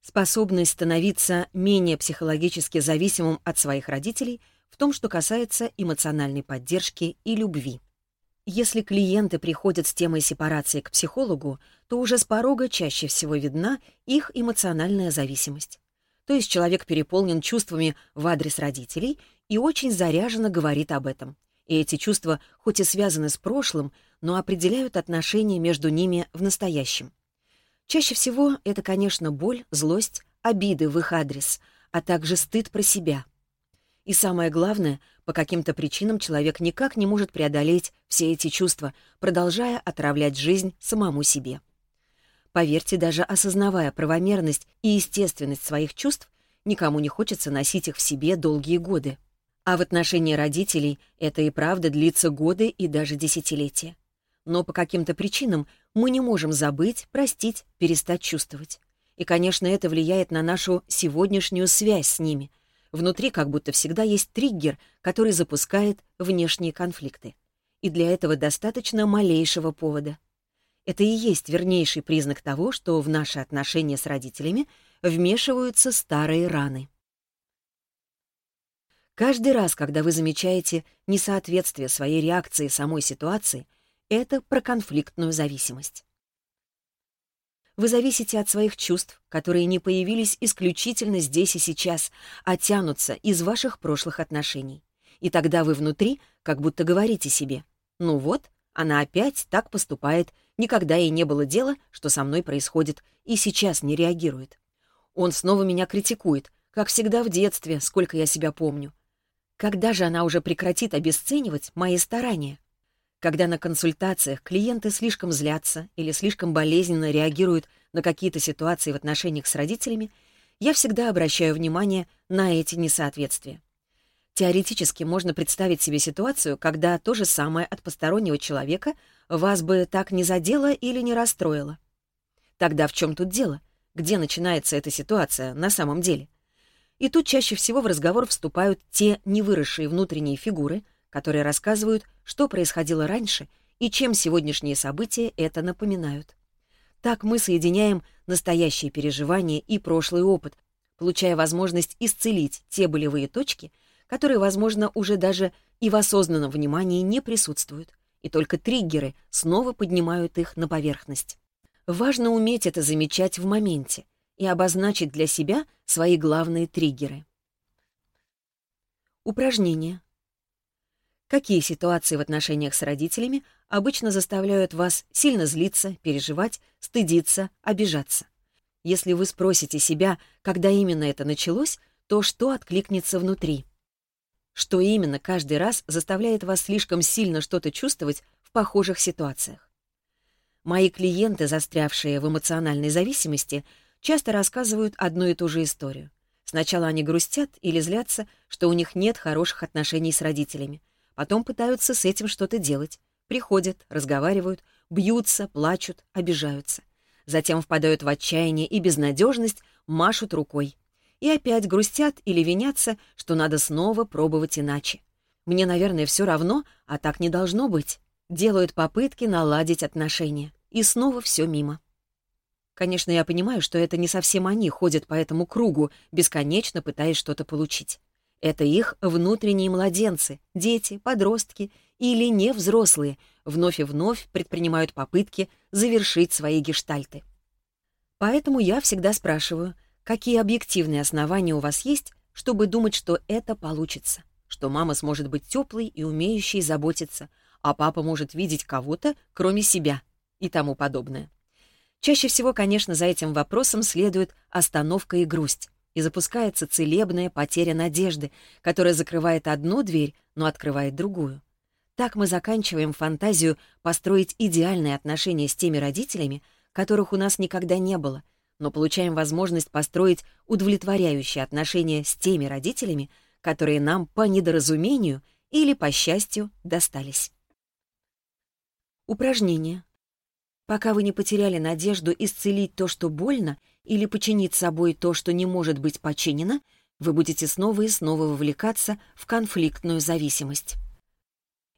Способность становиться менее психологически зависимым от своих родителей в том, что касается эмоциональной поддержки и любви. Если клиенты приходят с темой сепарации к психологу, то уже с порога чаще всего видна их эмоциональная зависимость. То есть человек переполнен чувствами в адрес родителей и очень заряженно говорит об этом. И эти чувства хоть и связаны с прошлым, но определяют отношения между ними в настоящем. Чаще всего это, конечно, боль, злость, обиды в их адрес, а также стыд про себя. И самое главное, по каким-то причинам человек никак не может преодолеть все эти чувства, продолжая отравлять жизнь самому себе. Поверьте, даже осознавая правомерность и естественность своих чувств, никому не хочется носить их в себе долгие годы. А в отношении родителей это и правда длится годы и даже десятилетия. Но по каким-то причинам мы не можем забыть, простить, перестать чувствовать. И, конечно, это влияет на нашу сегодняшнюю связь с ними. Внутри как будто всегда есть триггер, который запускает внешние конфликты. И для этого достаточно малейшего повода. Это и есть вернейший признак того, что в наши отношения с родителями вмешиваются старые раны. Каждый раз, когда вы замечаете несоответствие своей реакции самой ситуации, это про конфликтную зависимость. Вы зависите от своих чувств, которые не появились исключительно здесь и сейчас, а тянутся из ваших прошлых отношений. И тогда вы внутри как будто говорите себе «Ну вот, она опять так поступает, никогда ей не было дела, что со мной происходит, и сейчас не реагирует. Он снова меня критикует, как всегда в детстве, сколько я себя помню. Когда же она уже прекратит обесценивать мои старания? когда на консультациях клиенты слишком злятся или слишком болезненно реагируют на какие-то ситуации в отношениях с родителями, я всегда обращаю внимание на эти несоответствия. Теоретически можно представить себе ситуацию, когда то же самое от постороннего человека вас бы так не задело или не расстроило. Тогда в чем тут дело? Где начинается эта ситуация на самом деле? И тут чаще всего в разговор вступают те невыросшие внутренние фигуры — которые рассказывают, что происходило раньше и чем сегодняшние события это напоминают. Так мы соединяем настоящие переживания и прошлый опыт, получая возможность исцелить те болевые точки, которые, возможно, уже даже и в осознанном внимании не присутствуют, и только триггеры снова поднимают их на поверхность. Важно уметь это замечать в моменте и обозначить для себя свои главные триггеры. Упражнение какие ситуации в отношениях с родителями обычно заставляют вас сильно злиться, переживать, стыдиться, обижаться. Если вы спросите себя, когда именно это началось, то что откликнется внутри? Что именно каждый раз заставляет вас слишком сильно что-то чувствовать в похожих ситуациях? Мои клиенты, застрявшие в эмоциональной зависимости, часто рассказывают одну и ту же историю. Сначала они грустят или злятся, что у них нет хороших отношений с родителями — Потом пытаются с этим что-то делать. Приходят, разговаривают, бьются, плачут, обижаются. Затем впадают в отчаяние и безнадежность, машут рукой. И опять грустят или винятся, что надо снова пробовать иначе. Мне, наверное, все равно, а так не должно быть. Делают попытки наладить отношения. И снова все мимо. Конечно, я понимаю, что это не совсем они ходят по этому кругу, бесконечно пытаясь что-то получить. Это их внутренние младенцы, дети, подростки или невзрослые вновь и вновь предпринимают попытки завершить свои гештальты. Поэтому я всегда спрашиваю, какие объективные основания у вас есть, чтобы думать, что это получится, что мама сможет быть теплой и умеющей заботиться, а папа может видеть кого-то, кроме себя и тому подобное. Чаще всего, конечно, за этим вопросом следует остановка и грусть и запускается целебная потеря надежды, которая закрывает одну дверь, но открывает другую. Так мы заканчиваем фантазию построить идеальные отношения с теми родителями, которых у нас никогда не было, но получаем возможность построить удовлетворяющие отношения с теми родителями, которые нам по недоразумению или, по счастью, достались. Упражнение. Пока вы не потеряли надежду исцелить то, что больно, — или починить собой то, что не может быть починено, вы будете снова и снова вовлекаться в конфликтную зависимость.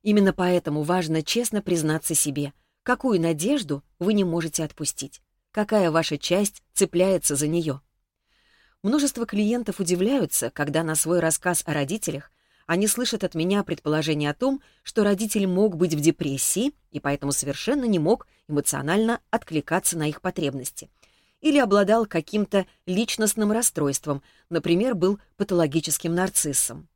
Именно поэтому важно честно признаться себе, какую надежду вы не можете отпустить, какая ваша часть цепляется за нее. Множество клиентов удивляются, когда на свой рассказ о родителях они слышат от меня предположение о том, что родитель мог быть в депрессии и поэтому совершенно не мог эмоционально откликаться на их потребности — или обладал каким-то личностным расстройством, например, был патологическим нарциссом.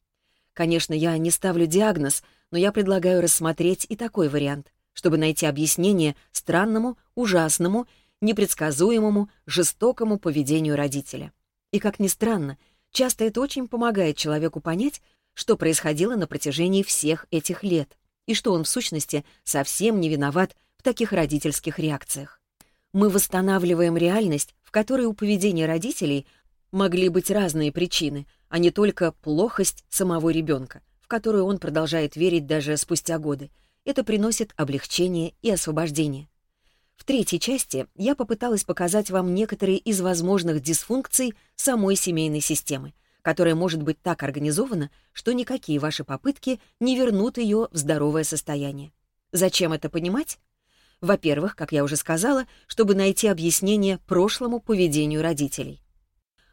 Конечно, я не ставлю диагноз, но я предлагаю рассмотреть и такой вариант, чтобы найти объяснение странному, ужасному, непредсказуемому, жестокому поведению родителя. И как ни странно, часто это очень помогает человеку понять, что происходило на протяжении всех этих лет, и что он в сущности совсем не виноват в таких родительских реакциях мы восстанавливаем реальность, в которой у поведения родителей могли быть разные причины, а не только плохость самого ребенка, в которую он продолжает верить даже спустя годы. Это приносит облегчение и освобождение. В третьей части я попыталась показать вам некоторые из возможных дисфункций самой семейной системы, которая может быть так организована, что никакие ваши попытки не вернут ее в здоровое состояние. Зачем это понимать? Во-первых, как я уже сказала, чтобы найти объяснение прошлому поведению родителей.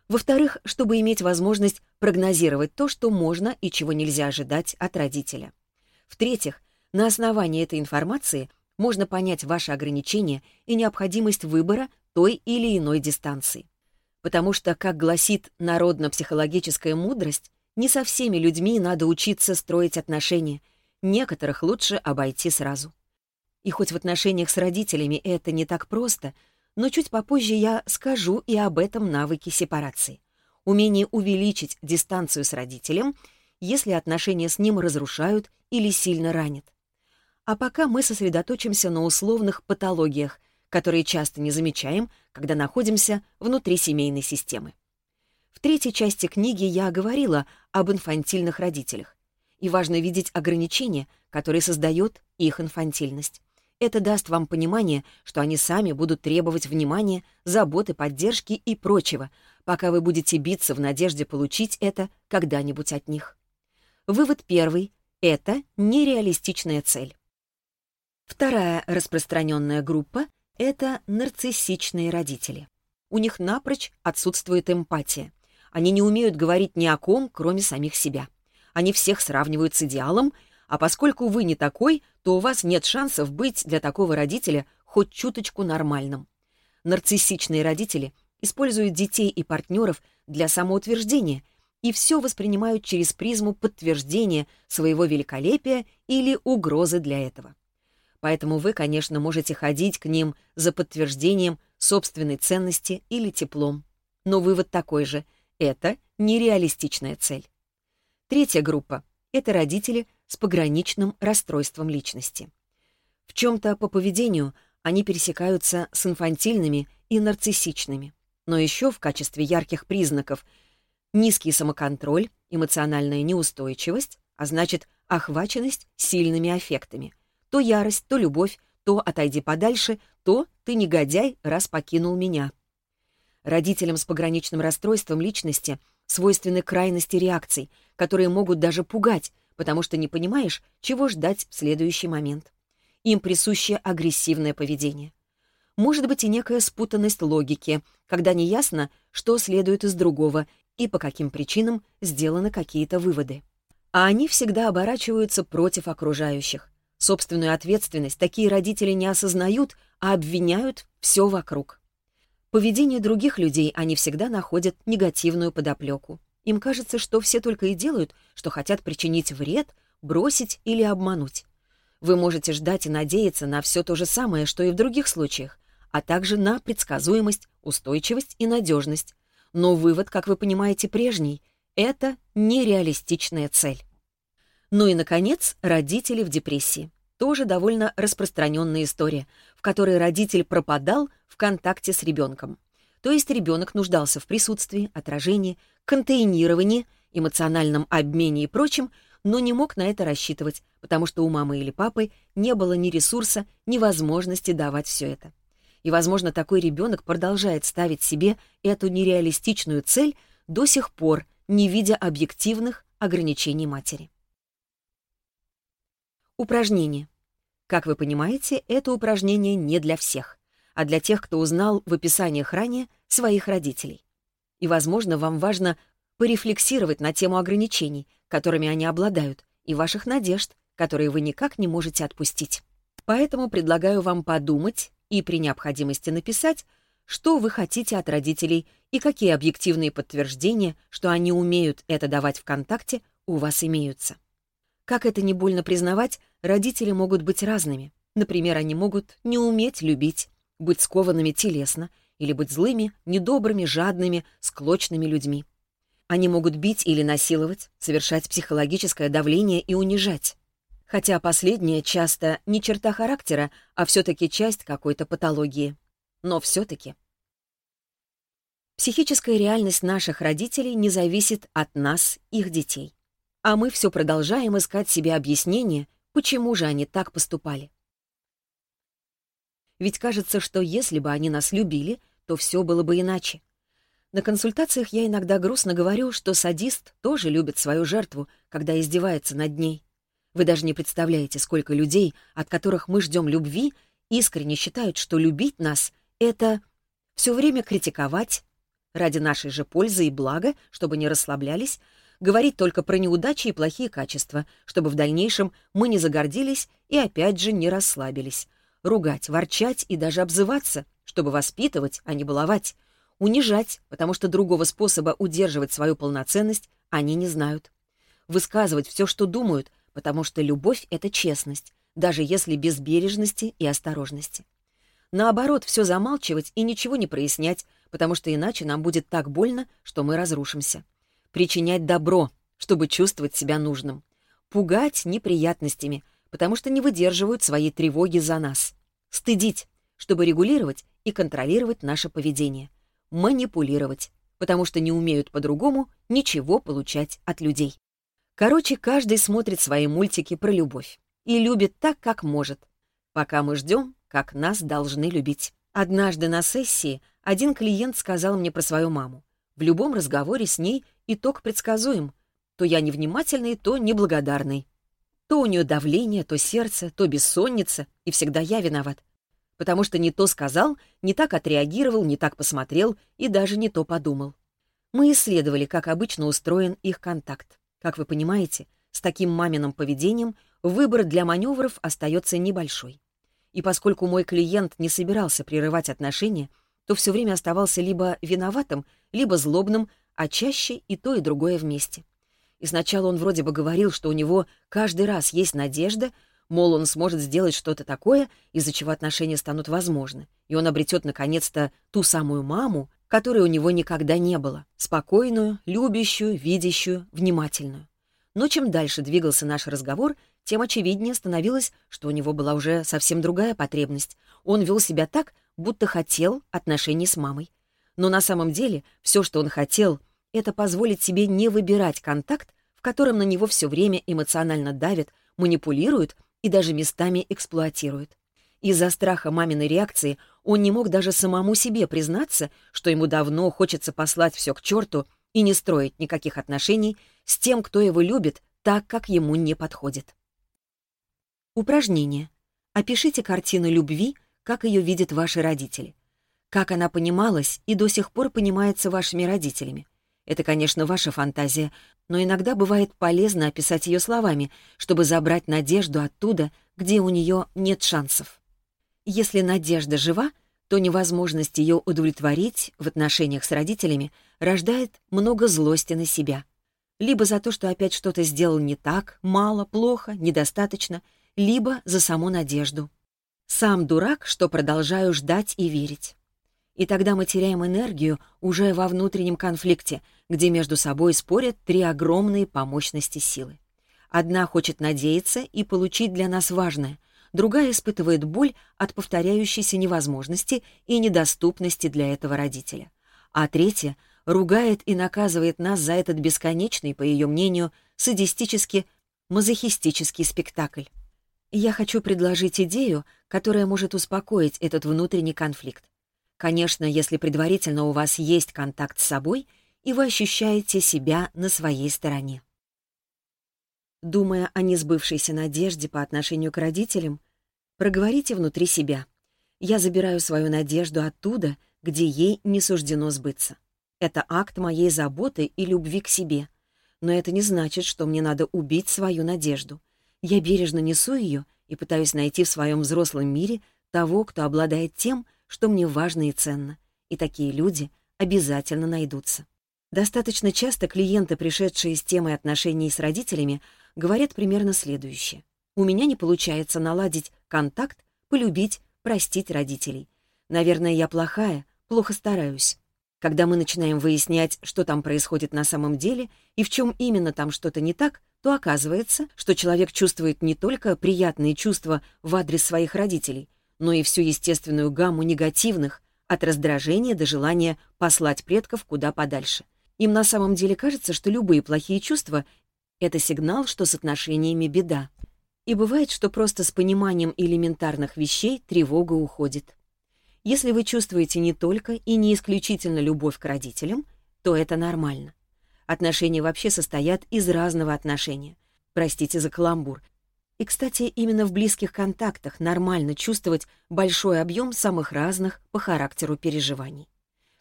Во-вторых, чтобы иметь возможность прогнозировать то, что можно и чего нельзя ожидать от родителя. В-третьих, на основании этой информации можно понять ваши ограничения и необходимость выбора той или иной дистанции. Потому что, как гласит народно-психологическая мудрость, не со всеми людьми надо учиться строить отношения, некоторых лучше обойти сразу. И хоть в отношениях с родителями это не так просто, но чуть попозже я скажу и об этом навыке сепарации. Умение увеличить дистанцию с родителем, если отношения с ним разрушают или сильно ранят. А пока мы сосредоточимся на условных патологиях, которые часто не замечаем, когда находимся внутри семейной системы. В третьей части книги я говорила об инфантильных родителях, и важно видеть ограничения, которые создает их инфантильность. Это даст вам понимание, что они сами будут требовать внимания, заботы, поддержки и прочего, пока вы будете биться в надежде получить это когда-нибудь от них. Вывод первый — это нереалистичная цель. Вторая распространенная группа — это нарциссичные родители. У них напрочь отсутствует эмпатия. Они не умеют говорить ни о ком, кроме самих себя. Они всех сравнивают с идеалом — а поскольку вы не такой, то у вас нет шансов быть для такого родителя хоть чуточку нормальным. Нарциссичные родители используют детей и партнеров для самоутверждения и все воспринимают через призму подтверждения своего великолепия или угрозы для этого. Поэтому вы, конечно, можете ходить к ним за подтверждением собственной ценности или теплом. Но вывод такой же — это нереалистичная цель. Третья группа — это родители, с пограничным расстройством личности. В чем-то по поведению они пересекаются с инфантильными и нарциссичными, но еще в качестве ярких признаков низкий самоконтроль, эмоциональная неустойчивость, а значит охваченность сильными аффектами. То ярость, то любовь, то отойди подальше, то ты негодяй, раз покинул меня. Родителям с пограничным расстройством личности свойственны крайности реакций, которые могут даже пугать, потому что не понимаешь, чего ждать в следующий момент. Им присуще агрессивное поведение. Может быть и некая спутанность логики, когда неясно, что следует из другого и по каким причинам сделаны какие-то выводы. А они всегда оборачиваются против окружающих. Собственную ответственность такие родители не осознают, а обвиняют все вокруг. Поведение других людей они всегда находят негативную подоплеку. Им кажется, что все только и делают, что хотят причинить вред, бросить или обмануть. Вы можете ждать и надеяться на все то же самое, что и в других случаях, а также на предсказуемость, устойчивость и надежность. Но вывод, как вы понимаете, прежний — это нереалистичная цель. Ну и, наконец, родители в депрессии. Тоже довольно распространенная история, в которой родитель пропадал в контакте с ребенком то есть ребенок нуждался в присутствии, отражении, контейнировании, эмоциональном обмене и прочем, но не мог на это рассчитывать, потому что у мамы или папы не было ни ресурса, ни возможности давать все это. И, возможно, такой ребенок продолжает ставить себе эту нереалистичную цель до сих пор, не видя объективных ограничений матери. Упражнение. Как вы понимаете, это упражнение не для всех а для тех, кто узнал в описаниях ранее своих родителей. И, возможно, вам важно порефлексировать на тему ограничений, которыми они обладают, и ваших надежд, которые вы никак не можете отпустить. Поэтому предлагаю вам подумать и при необходимости написать, что вы хотите от родителей и какие объективные подтверждения, что они умеют это давать ВКонтакте, у вас имеются. Как это не больно признавать, родители могут быть разными. Например, они могут не уметь любить, быть скованными телесно или быть злыми, недобрыми, жадными, склочными людьми. Они могут бить или насиловать, совершать психологическое давление и унижать. Хотя последнее часто не черта характера, а все-таки часть какой-то патологии. Но все-таки. Психическая реальность наших родителей не зависит от нас, их детей. А мы все продолжаем искать себе объяснение, почему же они так поступали. Ведь кажется, что если бы они нас любили, то все было бы иначе. На консультациях я иногда грустно говорю, что садист тоже любит свою жертву, когда издевается над ней. Вы даже не представляете, сколько людей, от которых мы ждем любви, искренне считают, что любить нас — это все время критиковать, ради нашей же пользы и блага, чтобы не расслаблялись, говорить только про неудачи и плохие качества, чтобы в дальнейшем мы не загордились и опять же не расслабились ругать, ворчать и даже обзываться, чтобы воспитывать, а не баловать, унижать, потому что другого способа удерживать свою полноценность они не знают, высказывать все, что думают, потому что любовь — это честность, даже если без бережности и осторожности. Наоборот, все замалчивать и ничего не прояснять, потому что иначе нам будет так больно, что мы разрушимся. Причинять добро, чтобы чувствовать себя нужным. Пугать неприятностями — потому что не выдерживают свои тревоги за нас. Стыдить, чтобы регулировать и контролировать наше поведение. Манипулировать, потому что не умеют по-другому ничего получать от людей. Короче, каждый смотрит свои мультики про любовь и любит так, как может, пока мы ждем, как нас должны любить. Однажды на сессии один клиент сказал мне про свою маму. В любом разговоре с ней итог предсказуем. То я невнимательный, то неблагодарный. То у нее давление, то сердце, то бессонница, и всегда я виноват. Потому что не то сказал, не так отреагировал, не так посмотрел и даже не то подумал. Мы исследовали, как обычно устроен их контакт. Как вы понимаете, с таким маминым поведением выбор для маневров остается небольшой. И поскольку мой клиент не собирался прерывать отношения, то все время оставался либо виноватым, либо злобным, а чаще и то, и другое вместе. И сначала он вроде бы говорил, что у него каждый раз есть надежда, Мол, он сможет сделать что-то такое, из-за чего отношения станут возможны, и он обретет, наконец-то, ту самую маму, которой у него никогда не было, спокойную, любящую, видящую, внимательную. Но чем дальше двигался наш разговор, тем очевиднее становилось, что у него была уже совсем другая потребность. Он вел себя так, будто хотел отношений с мамой. Но на самом деле все, что он хотел, Это позволит себе не выбирать контакт, в котором на него все время эмоционально давят, манипулируют и даже местами эксплуатируют. Из-за страха маминой реакции он не мог даже самому себе признаться, что ему давно хочется послать все к черту и не строить никаких отношений с тем, кто его любит, так, как ему не подходит. Упражнение. Опишите картину любви, как ее видят ваши родители. Как она понималась и до сих пор понимается вашими родителями. Это, конечно, ваша фантазия, но иногда бывает полезно описать ее словами, чтобы забрать надежду оттуда, где у нее нет шансов. Если надежда жива, то невозможность ее удовлетворить в отношениях с родителями рождает много злости на себя. Либо за то, что опять что-то сделал не так, мало, плохо, недостаточно, либо за саму надежду. Сам дурак, что продолжаю ждать и верить и тогда мы теряем энергию уже во внутреннем конфликте, где между собой спорят три огромные по мощности силы. Одна хочет надеяться и получить для нас важное, другая испытывает боль от повторяющейся невозможности и недоступности для этого родителя. А третья ругает и наказывает нас за этот бесконечный, по ее мнению, садистически мазохистический спектакль. Я хочу предложить идею, которая может успокоить этот внутренний конфликт. Конечно, если предварительно у вас есть контакт с собой, и вы ощущаете себя на своей стороне. Думая о несбывшейся надежде по отношению к родителям, проговорите внутри себя. Я забираю свою надежду оттуда, где ей не суждено сбыться. Это акт моей заботы и любви к себе. Но это не значит, что мне надо убить свою надежду. Я бережно несу ее и пытаюсь найти в своем взрослом мире того, кто обладает тем, что мне важно и ценно, и такие люди обязательно найдутся. Достаточно часто клиенты, пришедшие с темой отношений с родителями, говорят примерно следующее. «У меня не получается наладить контакт, полюбить, простить родителей. Наверное, я плохая, плохо стараюсь». Когда мы начинаем выяснять, что там происходит на самом деле и в чем именно там что-то не так, то оказывается, что человек чувствует не только приятные чувства в адрес своих родителей, но и всю естественную гамму негативных, от раздражения до желания послать предков куда подальше. Им на самом деле кажется, что любые плохие чувства — это сигнал, что с отношениями беда. И бывает, что просто с пониманием элементарных вещей тревога уходит. Если вы чувствуете не только и не исключительно любовь к родителям, то это нормально. Отношения вообще состоят из разного отношения. Простите за каламбур, И, кстати, именно в близких контактах нормально чувствовать большой объем самых разных по характеру переживаний.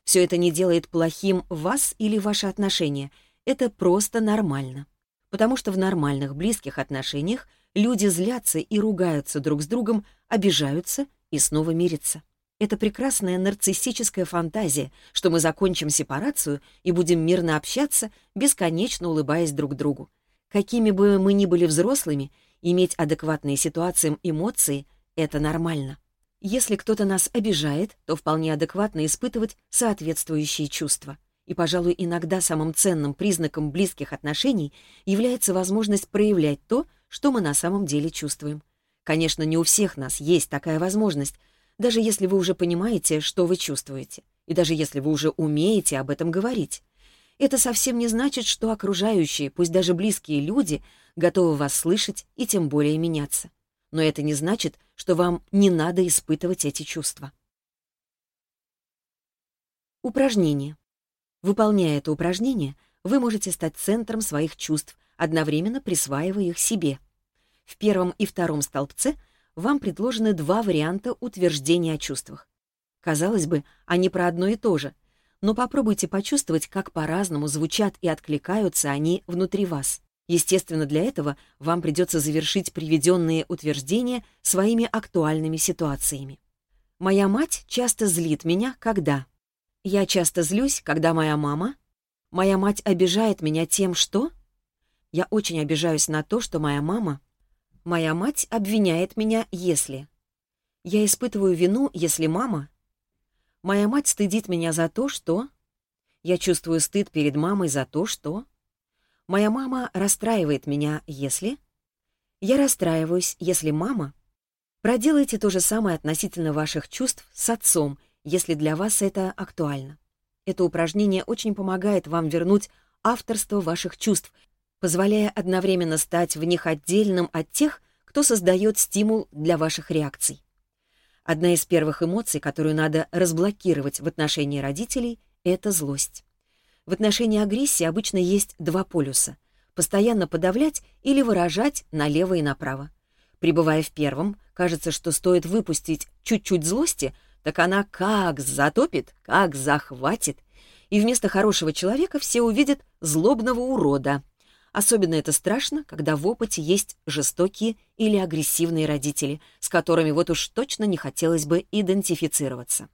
Все это не делает плохим вас или ваши отношения. Это просто нормально. Потому что в нормальных близких отношениях люди злятся и ругаются друг с другом, обижаются и снова мирятся. Это прекрасная нарциссическая фантазия, что мы закончим сепарацию и будем мирно общаться, бесконечно улыбаясь друг другу. Какими бы мы ни были иметь адекватные ситуациям эмоции — это нормально. Если кто-то нас обижает, то вполне адекватно испытывать соответствующие чувства. И, пожалуй, иногда самым ценным признаком близких отношений является возможность проявлять то, что мы на самом деле чувствуем. Конечно, не у всех нас есть такая возможность, даже если вы уже понимаете, что вы чувствуете, и даже если вы уже умеете об этом говорить. Это совсем не значит, что окружающие, пусть даже близкие люди — готовы вас слышать и тем более меняться. Но это не значит, что вам не надо испытывать эти чувства. Упражнение. Выполняя это упражнение, вы можете стать центром своих чувств, одновременно присваивая их себе. В первом и втором столбце вам предложены два варианта утверждения о чувствах. Казалось бы, они про одно и то же, но попробуйте почувствовать, как по-разному звучат и откликаются они внутри вас. Естественно, для этого вам придется завершить приведенные утверждения своими актуальными ситуациями. Моя мать часто злит меня, когда... Я часто злюсь, когда моя мама... Моя мать обижает меня тем, что... Я очень обижаюсь на то, что моя мама... Моя мать обвиняет меня, если... Я испытываю вину, если мама... Моя мать стыдит меня за то, что... Я чувствую стыд перед мамой за то, что моя мама расстраивает меня, если... Я расстраиваюсь, если мама... Проделайте то же самое относительно ваших чувств с отцом, если для вас это актуально. Это упражнение очень помогает вам вернуть авторство ваших чувств, позволяя одновременно стать в них отдельным от тех, кто создает стимул для ваших реакций. Одна из первых эмоций, которую надо разблокировать в отношении родителей, — это злость. В отношении агрессии обычно есть два полюса — постоянно подавлять или выражать налево и направо. Прибывая в первом, кажется, что стоит выпустить чуть-чуть злости, так она как затопит, как захватит. И вместо хорошего человека все увидят злобного урода. Особенно это страшно, когда в опыте есть жестокие или агрессивные родители, с которыми вот уж точно не хотелось бы идентифицироваться.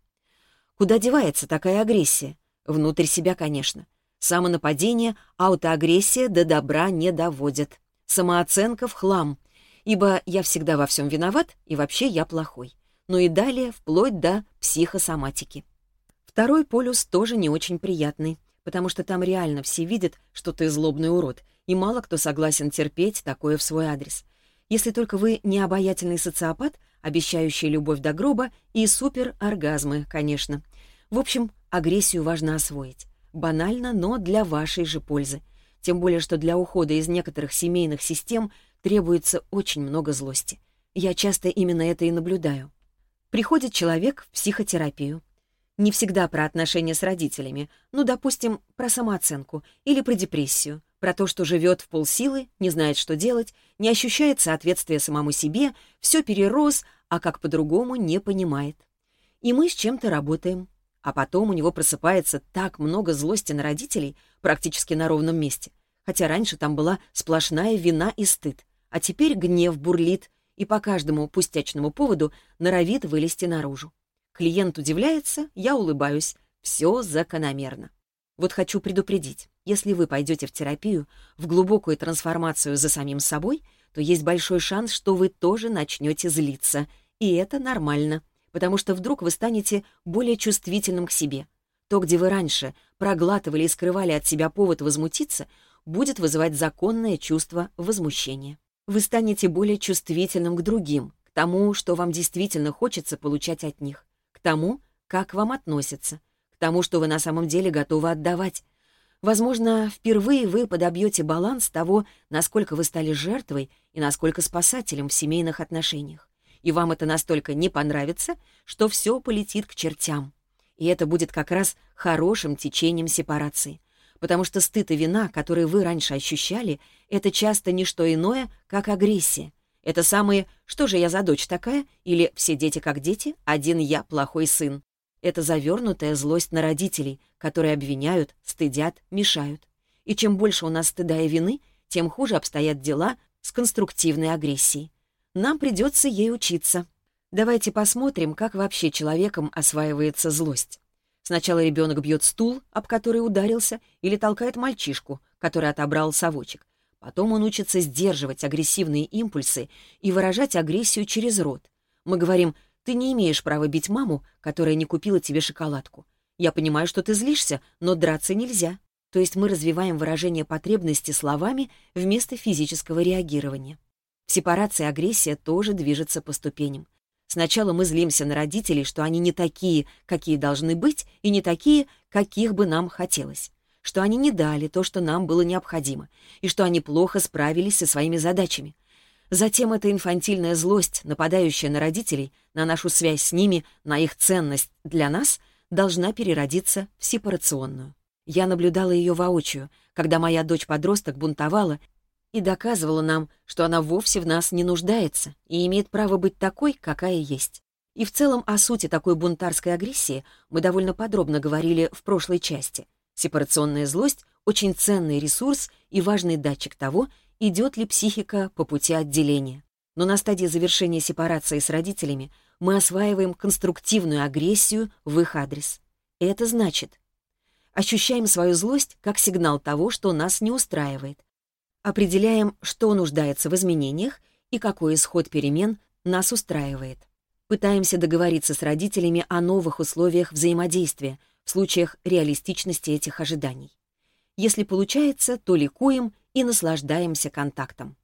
Куда девается такая агрессия? Внутрь себя, конечно. Самонападение, аутоагрессия до добра не доводит. Самооценка в хлам, ибо я всегда во всем виноват и вообще я плохой. Ну и далее, вплоть до психосоматики. Второй полюс тоже не очень приятный, потому что там реально все видят, что ты злобный урод, и мало кто согласен терпеть такое в свой адрес. Если только вы не обаятельный социопат, обещающий любовь до гроба и супер оргазмы, конечно. В общем, агрессию важно освоить. Банально, но для вашей же пользы. Тем более, что для ухода из некоторых семейных систем требуется очень много злости. Я часто именно это и наблюдаю. Приходит человек в психотерапию. Не всегда про отношения с родителями, ну, допустим, про самооценку или про депрессию, про то, что живет в полсилы, не знает, что делать, не ощущает соответствия самому себе, все перерос, а как по-другому не понимает. И мы с чем-то работаем. А потом у него просыпается так много злости на родителей, практически на ровном месте. Хотя раньше там была сплошная вина и стыд. А теперь гнев бурлит и по каждому пустячному поводу норовит вылезти наружу. Клиент удивляется, я улыбаюсь. Все закономерно. Вот хочу предупредить, если вы пойдете в терапию, в глубокую трансформацию за самим собой, то есть большой шанс, что вы тоже начнете злиться. И это нормально, потому что вдруг вы станете более чувствительным к себе. То, где вы раньше проглатывали и скрывали от себя повод возмутиться, будет вызывать законное чувство возмущения. Вы станете более чувствительным к другим, к тому, что вам действительно хочется получать от них, к тому, как к вам относятся, к тому, что вы на самом деле готовы отдавать. Возможно, впервые вы подобьете баланс того, насколько вы стали жертвой и насколько спасателем в семейных отношениях и вам это настолько не понравится, что все полетит к чертям. И это будет как раз хорошим течением сепарации. Потому что стыд и вина, которые вы раньше ощущали, это часто не что иное, как агрессия. Это самые «что же я за дочь такая?» или «все дети как дети, один я плохой сын». Это завернутая злость на родителей, которые обвиняют, стыдят, мешают. И чем больше у нас стыда и вины, тем хуже обстоят дела с конструктивной агрессией нам придется ей учиться. Давайте посмотрим, как вообще человеком осваивается злость. Сначала ребенок бьет стул, об который ударился, или толкает мальчишку, который отобрал совочек. Потом он учится сдерживать агрессивные импульсы и выражать агрессию через рот. Мы говорим, ты не имеешь права бить маму, которая не купила тебе шоколадку. Я понимаю, что ты злишься, но драться нельзя. То есть мы развиваем выражение потребности словами вместо физического реагирования. Сепарация и агрессия тоже движется по ступеням. Сначала мы злимся на родителей, что они не такие, какие должны быть, и не такие, каких бы нам хотелось, что они не дали то, что нам было необходимо, и что они плохо справились со своими задачами. Затем эта инфантильная злость, нападающая на родителей, на нашу связь с ними, на их ценность для нас, должна переродиться в сепарационную. Я наблюдала ее воочию, когда моя дочь-подросток бунтовала и доказывала нам, что она вовсе в нас не нуждается и имеет право быть такой, какая есть. И в целом о сути такой бунтарской агрессии мы довольно подробно говорили в прошлой части. Сепарационная злость — очень ценный ресурс и важный датчик того, идет ли психика по пути отделения. Но на стадии завершения сепарации с родителями мы осваиваем конструктивную агрессию в их адрес. Это значит, ощущаем свою злость как сигнал того, что нас не устраивает, определяем, что нуждается в изменениях и какой исход перемен нас устраивает. Пытаемся договориться с родителями о новых условиях взаимодействия в случаях реалистичности этих ожиданий. Если получается, то ликуем и наслаждаемся контактом.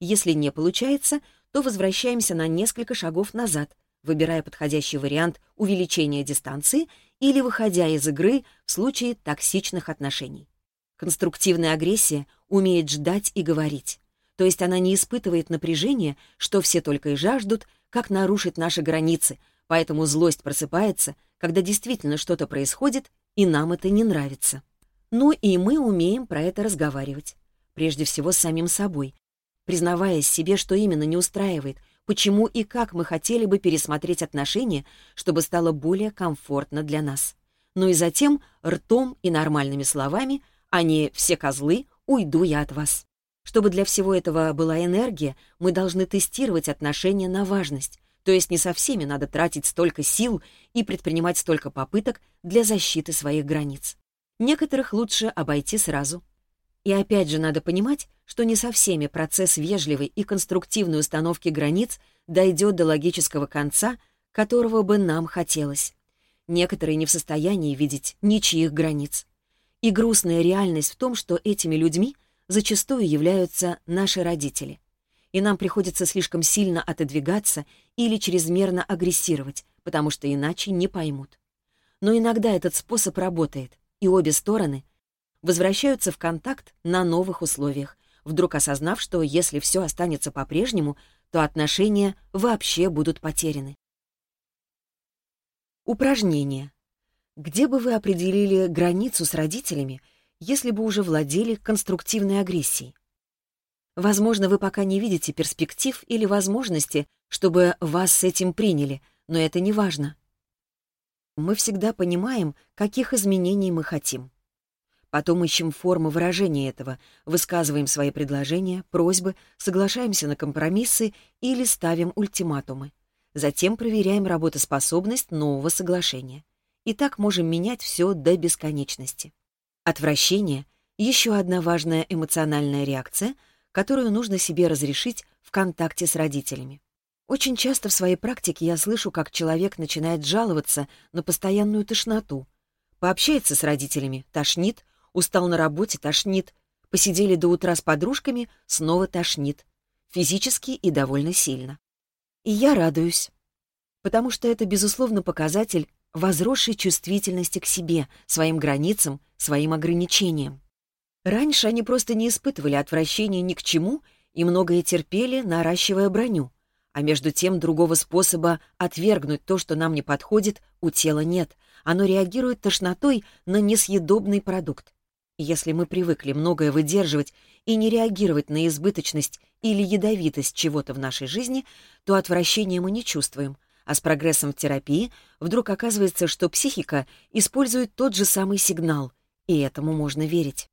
Если не получается, то возвращаемся на несколько шагов назад, выбирая подходящий вариант увеличения дистанции или выходя из игры в случае токсичных отношений. Конструктивная агрессия — умеет ждать и говорить. То есть она не испытывает напряжения, что все только и жаждут, как нарушить наши границы, поэтому злость просыпается, когда действительно что-то происходит, и нам это не нравится. Ну и мы умеем про это разговаривать. Прежде всего с самим собой, признаваясь себе, что именно не устраивает, почему и как мы хотели бы пересмотреть отношения, чтобы стало более комфортно для нас. Ну и затем ртом и нормальными словами, а не «все козлы», Уйду я от вас. Чтобы для всего этого была энергия, мы должны тестировать отношения на важность, то есть не со всеми надо тратить столько сил и предпринимать столько попыток для защиты своих границ. Некоторых лучше обойти сразу. И опять же надо понимать, что не со всеми процесс вежливой и конструктивной установки границ дойдет до логического конца, которого бы нам хотелось. Некоторые не в состоянии видеть ничьих границ. И грустная реальность в том, что этими людьми зачастую являются наши родители. И нам приходится слишком сильно отодвигаться или чрезмерно агрессировать, потому что иначе не поймут. Но иногда этот способ работает, и обе стороны возвращаются в контакт на новых условиях, вдруг осознав, что если все останется по-прежнему, то отношения вообще будут потеряны. Упражнение. Где бы вы определили границу с родителями, если бы уже владели конструктивной агрессией? Возможно, вы пока не видите перспектив или возможности, чтобы вас с этим приняли, но это не важно. Мы всегда понимаем, каких изменений мы хотим. Потом ищем формы выражения этого, высказываем свои предложения, просьбы, соглашаемся на компромиссы или ставим ультиматумы. Затем проверяем работоспособность нового соглашения и так можем менять все до бесконечности. Отвращение — еще одна важная эмоциональная реакция, которую нужно себе разрешить в контакте с родителями. Очень часто в своей практике я слышу, как человек начинает жаловаться на постоянную тошноту. Пообщается с родителями — тошнит, устал на работе — тошнит, посидели до утра с подружками — снова тошнит. Физически и довольно сильно. И я радуюсь, потому что это, безусловно, показатель возросшей чувствительности к себе, своим границам, своим ограничениям. Раньше они просто не испытывали отвращения ни к чему и многое терпели, наращивая броню. А между тем другого способа отвергнуть то, что нам не подходит, у тела нет. Оно реагирует тошнотой на несъедобный продукт. Если мы привыкли многое выдерживать и не реагировать на избыточность или ядовитость чего-то в нашей жизни, то отвращения мы не чувствуем — А с прогрессом в терапии вдруг оказывается, что психика использует тот же самый сигнал, и этому можно верить.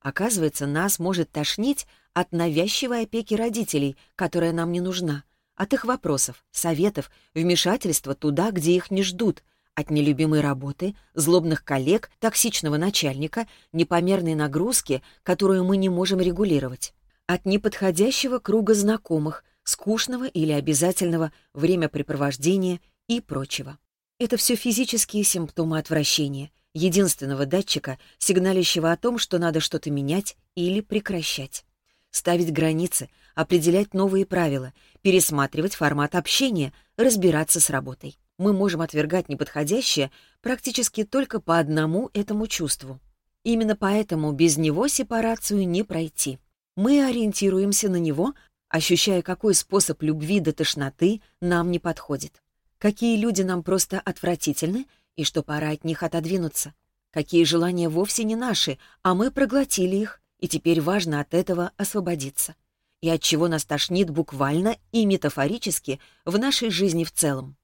Оказывается, нас может тошнить от навязчивой опеки родителей, которая нам не нужна, от их вопросов, советов, вмешательства туда, где их не ждут, от нелюбимой работы, злобных коллег, токсичного начальника, непомерной нагрузки, которую мы не можем регулировать, от неподходящего круга знакомых, скучного или обязательного времяпрепровождения и прочего. Это все физические симптомы отвращения, единственного датчика, сигналящего о том, что надо что-то менять или прекращать. Ставить границы, определять новые правила, пересматривать формат общения, разбираться с работой. Мы можем отвергать неподходящее практически только по одному этому чувству. Именно поэтому без него сепарацию не пройти. Мы ориентируемся на него ощущая, какой способ любви до тошноты нам не подходит. Какие люди нам просто отвратительны, и что пора от них отодвинуться. Какие желания вовсе не наши, а мы проглотили их, и теперь важно от этого освободиться. И от чего нас тошнит буквально и метафорически в нашей жизни в целом.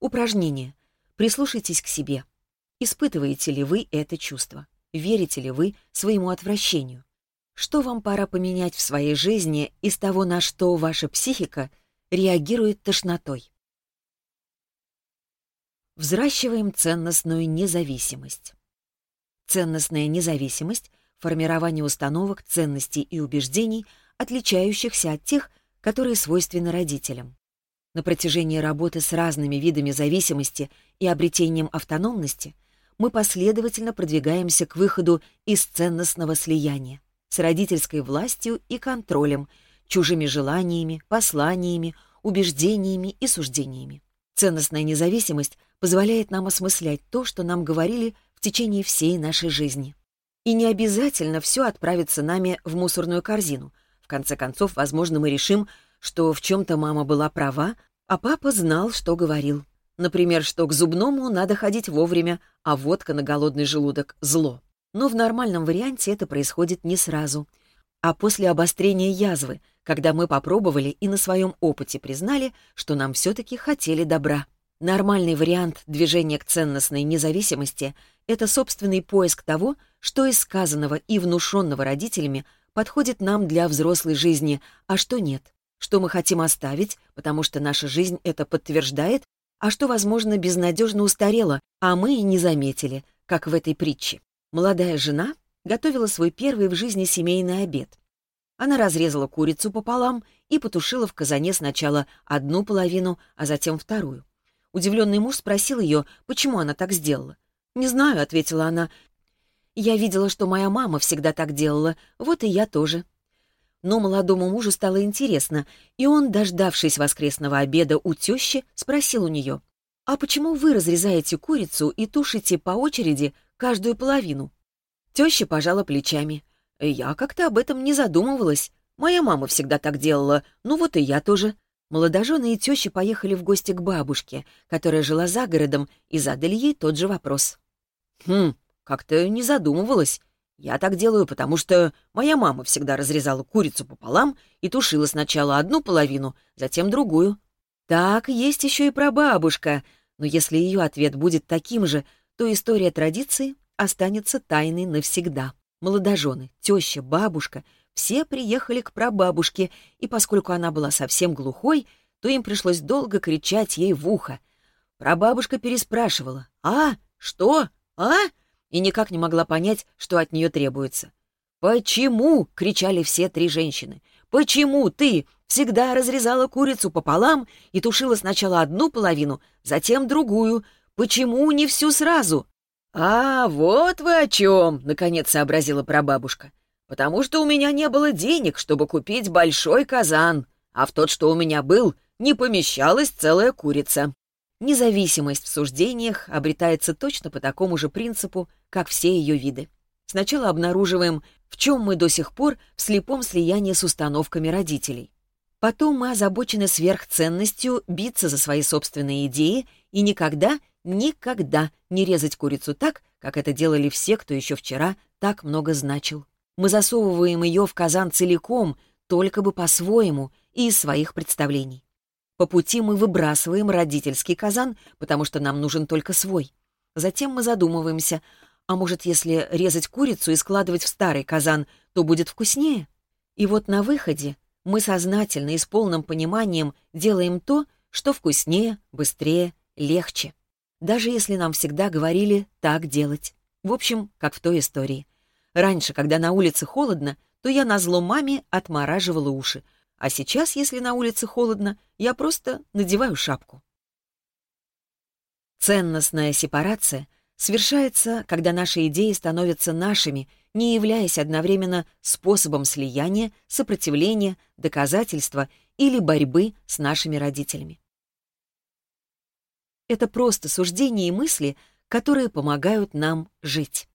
Упражнение. Прислушайтесь к себе. Испытываете ли вы это чувство? Верите ли вы своему отвращению? что вам пора поменять в своей жизни из того, на что ваша психика реагирует тошнотой. Взращиваем ценностную независимость. Ценностная независимость — формирование установок, ценностей и убеждений, отличающихся от тех, которые свойственны родителям. На протяжении работы с разными видами зависимости и обретением автономности мы последовательно продвигаемся к выходу из ценностного слияния с родительской властью и контролем, чужими желаниями, посланиями, убеждениями и суждениями. Ценностная независимость позволяет нам осмыслять то, что нам говорили в течение всей нашей жизни. И не обязательно все отправится нами в мусорную корзину. В конце концов, возможно, мы решим, что в чем-то мама была права, а папа знал, что говорил. Например, что к зубному надо ходить вовремя, а водка на голодный желудок — зло но в нормальном варианте это происходит не сразу, а после обострения язвы, когда мы попробовали и на своем опыте признали, что нам все-таки хотели добра. Нормальный вариант движения к ценностной независимости — это собственный поиск того, что из сказанного и внушенного родителями подходит нам для взрослой жизни, а что нет, что мы хотим оставить, потому что наша жизнь это подтверждает, а что, возможно, безнадежно устарело, а мы и не заметили, как в этой притче. Молодая жена готовила свой первый в жизни семейный обед. Она разрезала курицу пополам и потушила в казане сначала одну половину, а затем вторую. Удивленный муж спросил ее, почему она так сделала. «Не знаю», — ответила она. «Я видела, что моя мама всегда так делала, вот и я тоже». Но молодому мужу стало интересно, и он, дождавшись воскресного обеда у тещи, спросил у нее, «А почему вы разрезаете курицу и тушите по очереди каждую половину. Теща пожала плечами. Я как-то об этом не задумывалась. Моя мама всегда так делала, ну вот и я тоже. Молодожены и тещи поехали в гости к бабушке, которая жила за городом, и задали ей тот же вопрос. «Хм, как-то не задумывалась. Я так делаю, потому что моя мама всегда разрезала курицу пополам и тушила сначала одну половину, затем другую. Так, есть еще и прабабушка, но если ее ответ будет таким же, то история традиции останется тайной навсегда. Молодожены, теща, бабушка — все приехали к прабабушке, и поскольку она была совсем глухой, то им пришлось долго кричать ей в ухо. Прабабушка переспрашивала «А? Что? А?» и никак не могла понять, что от нее требуется. «Почему?» — кричали все три женщины. «Почему ты всегда разрезала курицу пополам и тушила сначала одну половину, затем другую, Почему не всю сразу?» «А, вот вы о чем!» — наконец сообразила прабабушка. «Потому что у меня не было денег, чтобы купить большой казан, а в тот, что у меня был, не помещалась целая курица». Независимость в суждениях обретается точно по такому же принципу, как все ее виды. Сначала обнаруживаем, в чем мы до сих пор в слепом слиянии с установками родителей. Потом мы озабочены сверхценностью биться за свои собственные идеи и никогда никогда не резать курицу так, как это делали все, кто еще вчера так много значил. Мы засовываем ее в казан целиком, только бы по-своему и из своих представлений. По пути мы выбрасываем родительский казан, потому что нам нужен только свой. Затем мы задумываемся, а может, если резать курицу и складывать в старый казан, то будет вкуснее? И вот на выходе мы сознательно и с полным пониманием делаем то, что вкуснее, быстрее, легче даже если нам всегда говорили так делать. В общем, как в той истории. Раньше, когда на улице холодно, то я на зло маме отмораживала уши, а сейчас, если на улице холодно, я просто надеваю шапку. Ценностная сепарация совершается, когда наши идеи становятся нашими, не являясь одновременно способом слияния, сопротивления, доказательства или борьбы с нашими родителями. Это просто суждения и мысли, которые помогают нам жить.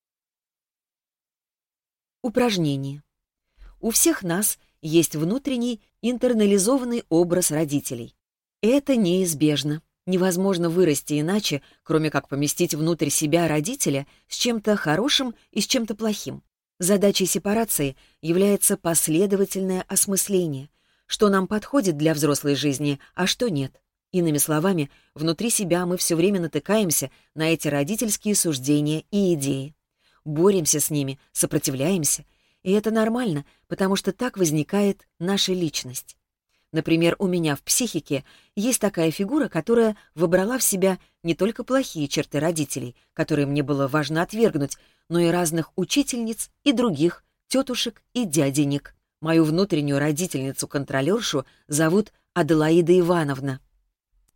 Упражнение. У всех нас есть внутренний интернализованный образ родителей. Это неизбежно. Невозможно вырасти иначе, кроме как поместить внутрь себя родителя с чем-то хорошим и с чем-то плохим. Задачей сепарации является последовательное осмысление, что нам подходит для взрослой жизни, а что нет. Иными словами, внутри себя мы все время натыкаемся на эти родительские суждения и идеи. Боремся с ними, сопротивляемся. И это нормально, потому что так возникает наша личность. Например, у меня в психике есть такая фигура, которая выбрала в себя не только плохие черты родителей, которые мне было важно отвергнуть, но и разных учительниц и других, тетушек и дяденек. Мою внутреннюю родительницу-контролершу зовут Аделаида Ивановна.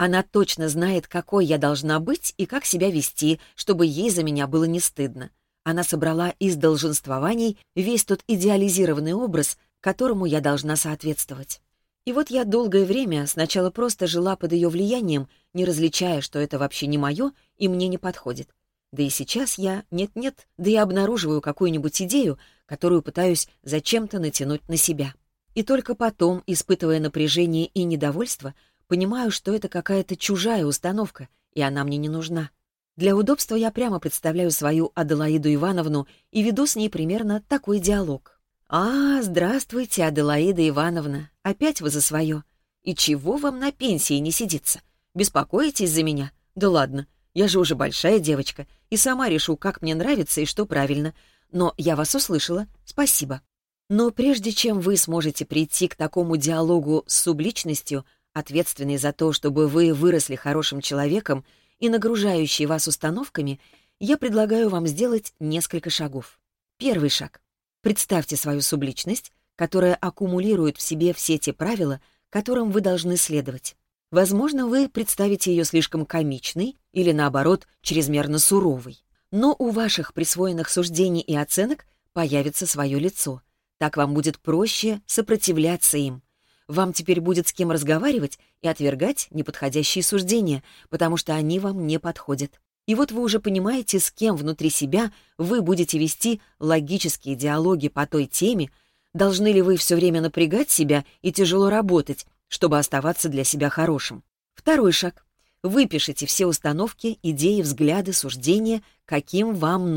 Она точно знает, какой я должна быть и как себя вести, чтобы ей за меня было не стыдно. Она собрала из долженствований весь тот идеализированный образ, которому я должна соответствовать. И вот я долгое время сначала просто жила под ее влиянием, не различая, что это вообще не мое и мне не подходит. Да и сейчас я нет-нет, да и обнаруживаю какую-нибудь идею, которую пытаюсь зачем-то натянуть на себя. И только потом, испытывая напряжение и недовольство, Понимаю, что это какая-то чужая установка, и она мне не нужна. Для удобства я прямо представляю свою Аделаиду Ивановну и веду с ней примерно такой диалог. «А, здравствуйте, Аделаида Ивановна. Опять вы за свое. И чего вам на пенсии не сидится? Беспокоитесь за меня? Да ладно, я же уже большая девочка, и сама решу, как мне нравится и что правильно. Но я вас услышала. Спасибо». Но прежде чем вы сможете прийти к такому диалогу с субличностью — ответственный за то, чтобы вы выросли хорошим человеком и нагружающий вас установками, я предлагаю вам сделать несколько шагов. Первый шаг. Представьте свою субличность, которая аккумулирует в себе все те правила, которым вы должны следовать. Возможно, вы представите ее слишком комичной или, наоборот, чрезмерно суровой. Но у ваших присвоенных суждений и оценок появится свое лицо. Так вам будет проще сопротивляться им — вам теперь будет с кем разговаривать и отвергать неподходящие суждения, потому что они вам не подходят. И вот вы уже понимаете, с кем внутри себя вы будете вести логические диалоги по той теме, должны ли вы все время напрягать себя и тяжело работать, чтобы оставаться для себя хорошим. Второй шаг. Выпишите все установки, идеи, взгляды, суждения, каким вам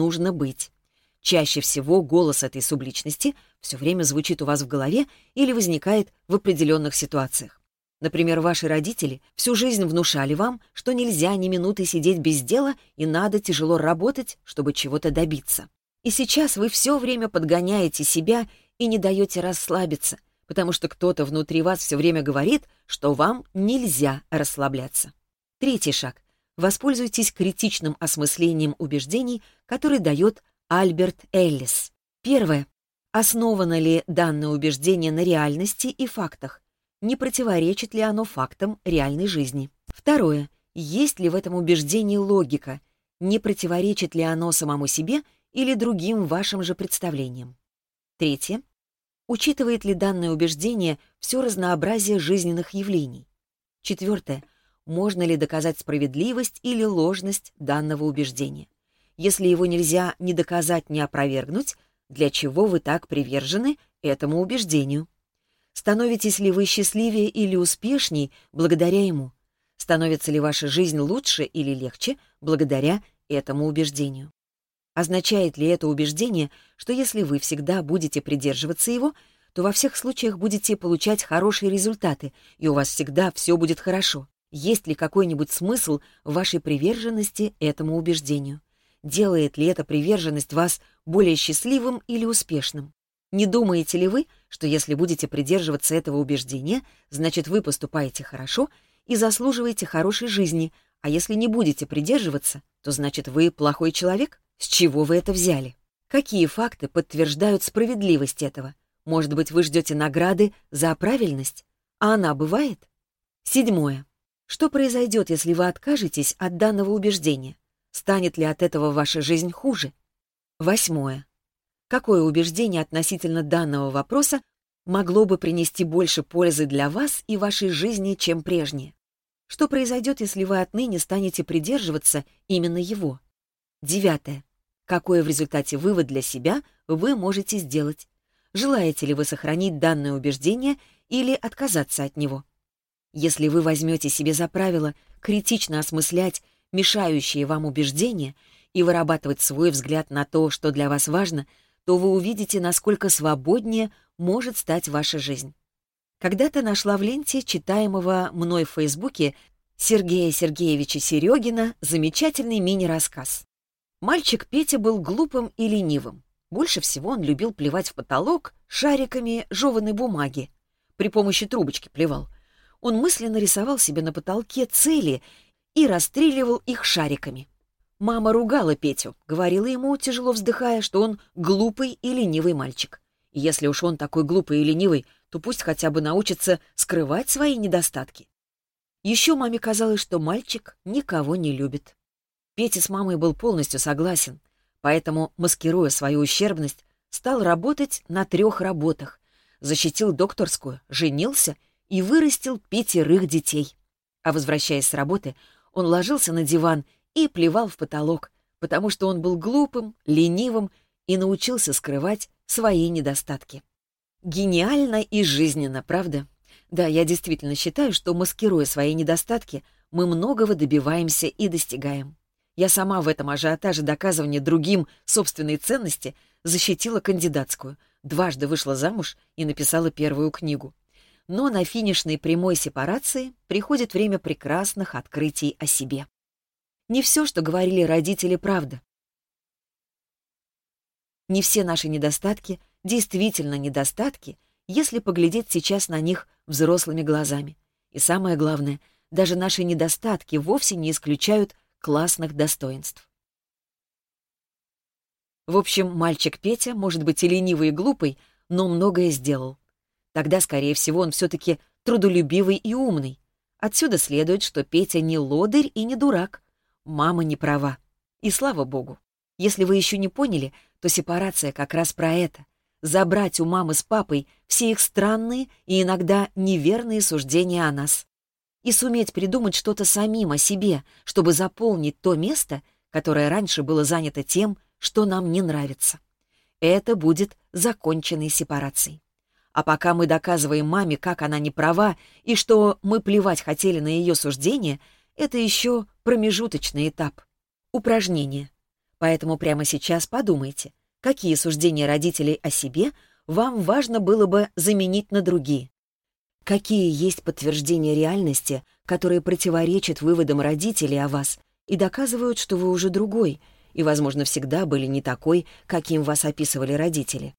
нужно быть. Чаще всего голос этой субличности все время звучит у вас в голове или возникает в определенных ситуациях. Например, ваши родители всю жизнь внушали вам, что нельзя ни минуты сидеть без дела и надо тяжело работать, чтобы чего-то добиться. И сейчас вы все время подгоняете себя и не даете расслабиться, потому что кто-то внутри вас все время говорит, что вам нельзя расслабляться. Третий шаг. Воспользуйтесь критичным осмыслением убеждений, который дает Альберт Эллис. Первое. Основано ли данное убеждение на реальности и фактах? Не противоречит ли оно фактам реальной жизни? Второе. Есть ли в этом убеждении логика? Не противоречит ли оно самому себе или другим вашим же представлениям? Третье. Учитывает ли данное убеждение все разнообразие жизненных явлений? Четвертое. Можно ли доказать справедливость или ложность данного убеждения? если его нельзя ни доказать, ни опровергнуть, для чего вы так привержены этому убеждению? Становитесь ли вы счастливее или успешней благодаря ему? Становится ли ваша жизнь лучше или легче благодаря этому убеждению? Означает ли это убеждение, что если вы всегда будете придерживаться его, то во всех случаях будете получать хорошие результаты, и у вас всегда все будет хорошо? Есть ли какой-нибудь смысл в вашей приверженности этому убеждению? Делает ли эта приверженность вас более счастливым или успешным? Не думаете ли вы, что если будете придерживаться этого убеждения, значит вы поступаете хорошо и заслуживаете хорошей жизни, а если не будете придерживаться, то значит вы плохой человек? С чего вы это взяли? Какие факты подтверждают справедливость этого? Может быть, вы ждете награды за правильность? А она бывает? Седьмое. Что произойдет, если вы откажетесь от данного убеждения? Станет ли от этого ваша жизнь хуже? Восьмое. Какое убеждение относительно данного вопроса могло бы принести больше пользы для вас и вашей жизни, чем прежнее? Что произойдет, если вы отныне станете придерживаться именно его? Девятое. Какой в результате вывод для себя вы можете сделать? Желаете ли вы сохранить данное убеждение или отказаться от него? Если вы возьмете себе за правило критично осмыслять мешающие вам убеждения, и вырабатывать свой взгляд на то, что для вас важно, то вы увидите, насколько свободнее может стать ваша жизнь. Когда-то нашла в ленте читаемого мной в Фейсбуке Сергея Сергеевича Серегина замечательный мини-рассказ. Мальчик Петя был глупым и ленивым. Больше всего он любил плевать в потолок шариками жеванной бумаги. При помощи трубочки плевал. Он мысленно рисовал себе на потолке цели и расстреливал их шариками. Мама ругала Петю, говорила ему, тяжело вздыхая, что он глупый и ленивый мальчик. И если уж он такой глупый и ленивый, то пусть хотя бы научится скрывать свои недостатки. Еще маме казалось, что мальчик никого не любит. Петя с мамой был полностью согласен, поэтому, маскируя свою ущербность, стал работать на трех работах, защитил докторскую, женился и вырастил пятерых детей. А возвращаясь с работы, он ложился на диван и плевал в потолок, потому что он был глупым, ленивым и научился скрывать свои недостатки. Гениально и жизненно, правда? Да, я действительно считаю, что, маскируя свои недостатки, мы многого добиваемся и достигаем. Я сама в этом ажиотаже доказывания другим собственной ценности защитила кандидатскую, дважды вышла замуж и написала первую книгу но на финишной прямой сепарации приходит время прекрасных открытий о себе. Не все, что говорили родители, правда. Не все наши недостатки действительно недостатки, если поглядеть сейчас на них взрослыми глазами. И самое главное, даже наши недостатки вовсе не исключают классных достоинств. В общем, мальчик Петя, может быть и ленивый и глупый, но многое сделал. Тогда, скорее всего, он все-таки трудолюбивый и умный. Отсюда следует, что Петя не лодырь и не дурак. Мама не права. И слава богу. Если вы еще не поняли, то сепарация как раз про это. Забрать у мамы с папой все их странные и иногда неверные суждения о нас. И суметь придумать что-то самим о себе, чтобы заполнить то место, которое раньше было занято тем, что нам не нравится. Это будет законченной сепарацией. А пока мы доказываем маме, как она не права, и что мы плевать хотели на ее суждение, это еще промежуточный этап. Упражнение. Поэтому прямо сейчас подумайте, какие суждения родителей о себе вам важно было бы заменить на другие. Какие есть подтверждения реальности, которые противоречат выводам родителей о вас и доказывают, что вы уже другой, и, возможно, всегда были не такой, каким вас описывали родители.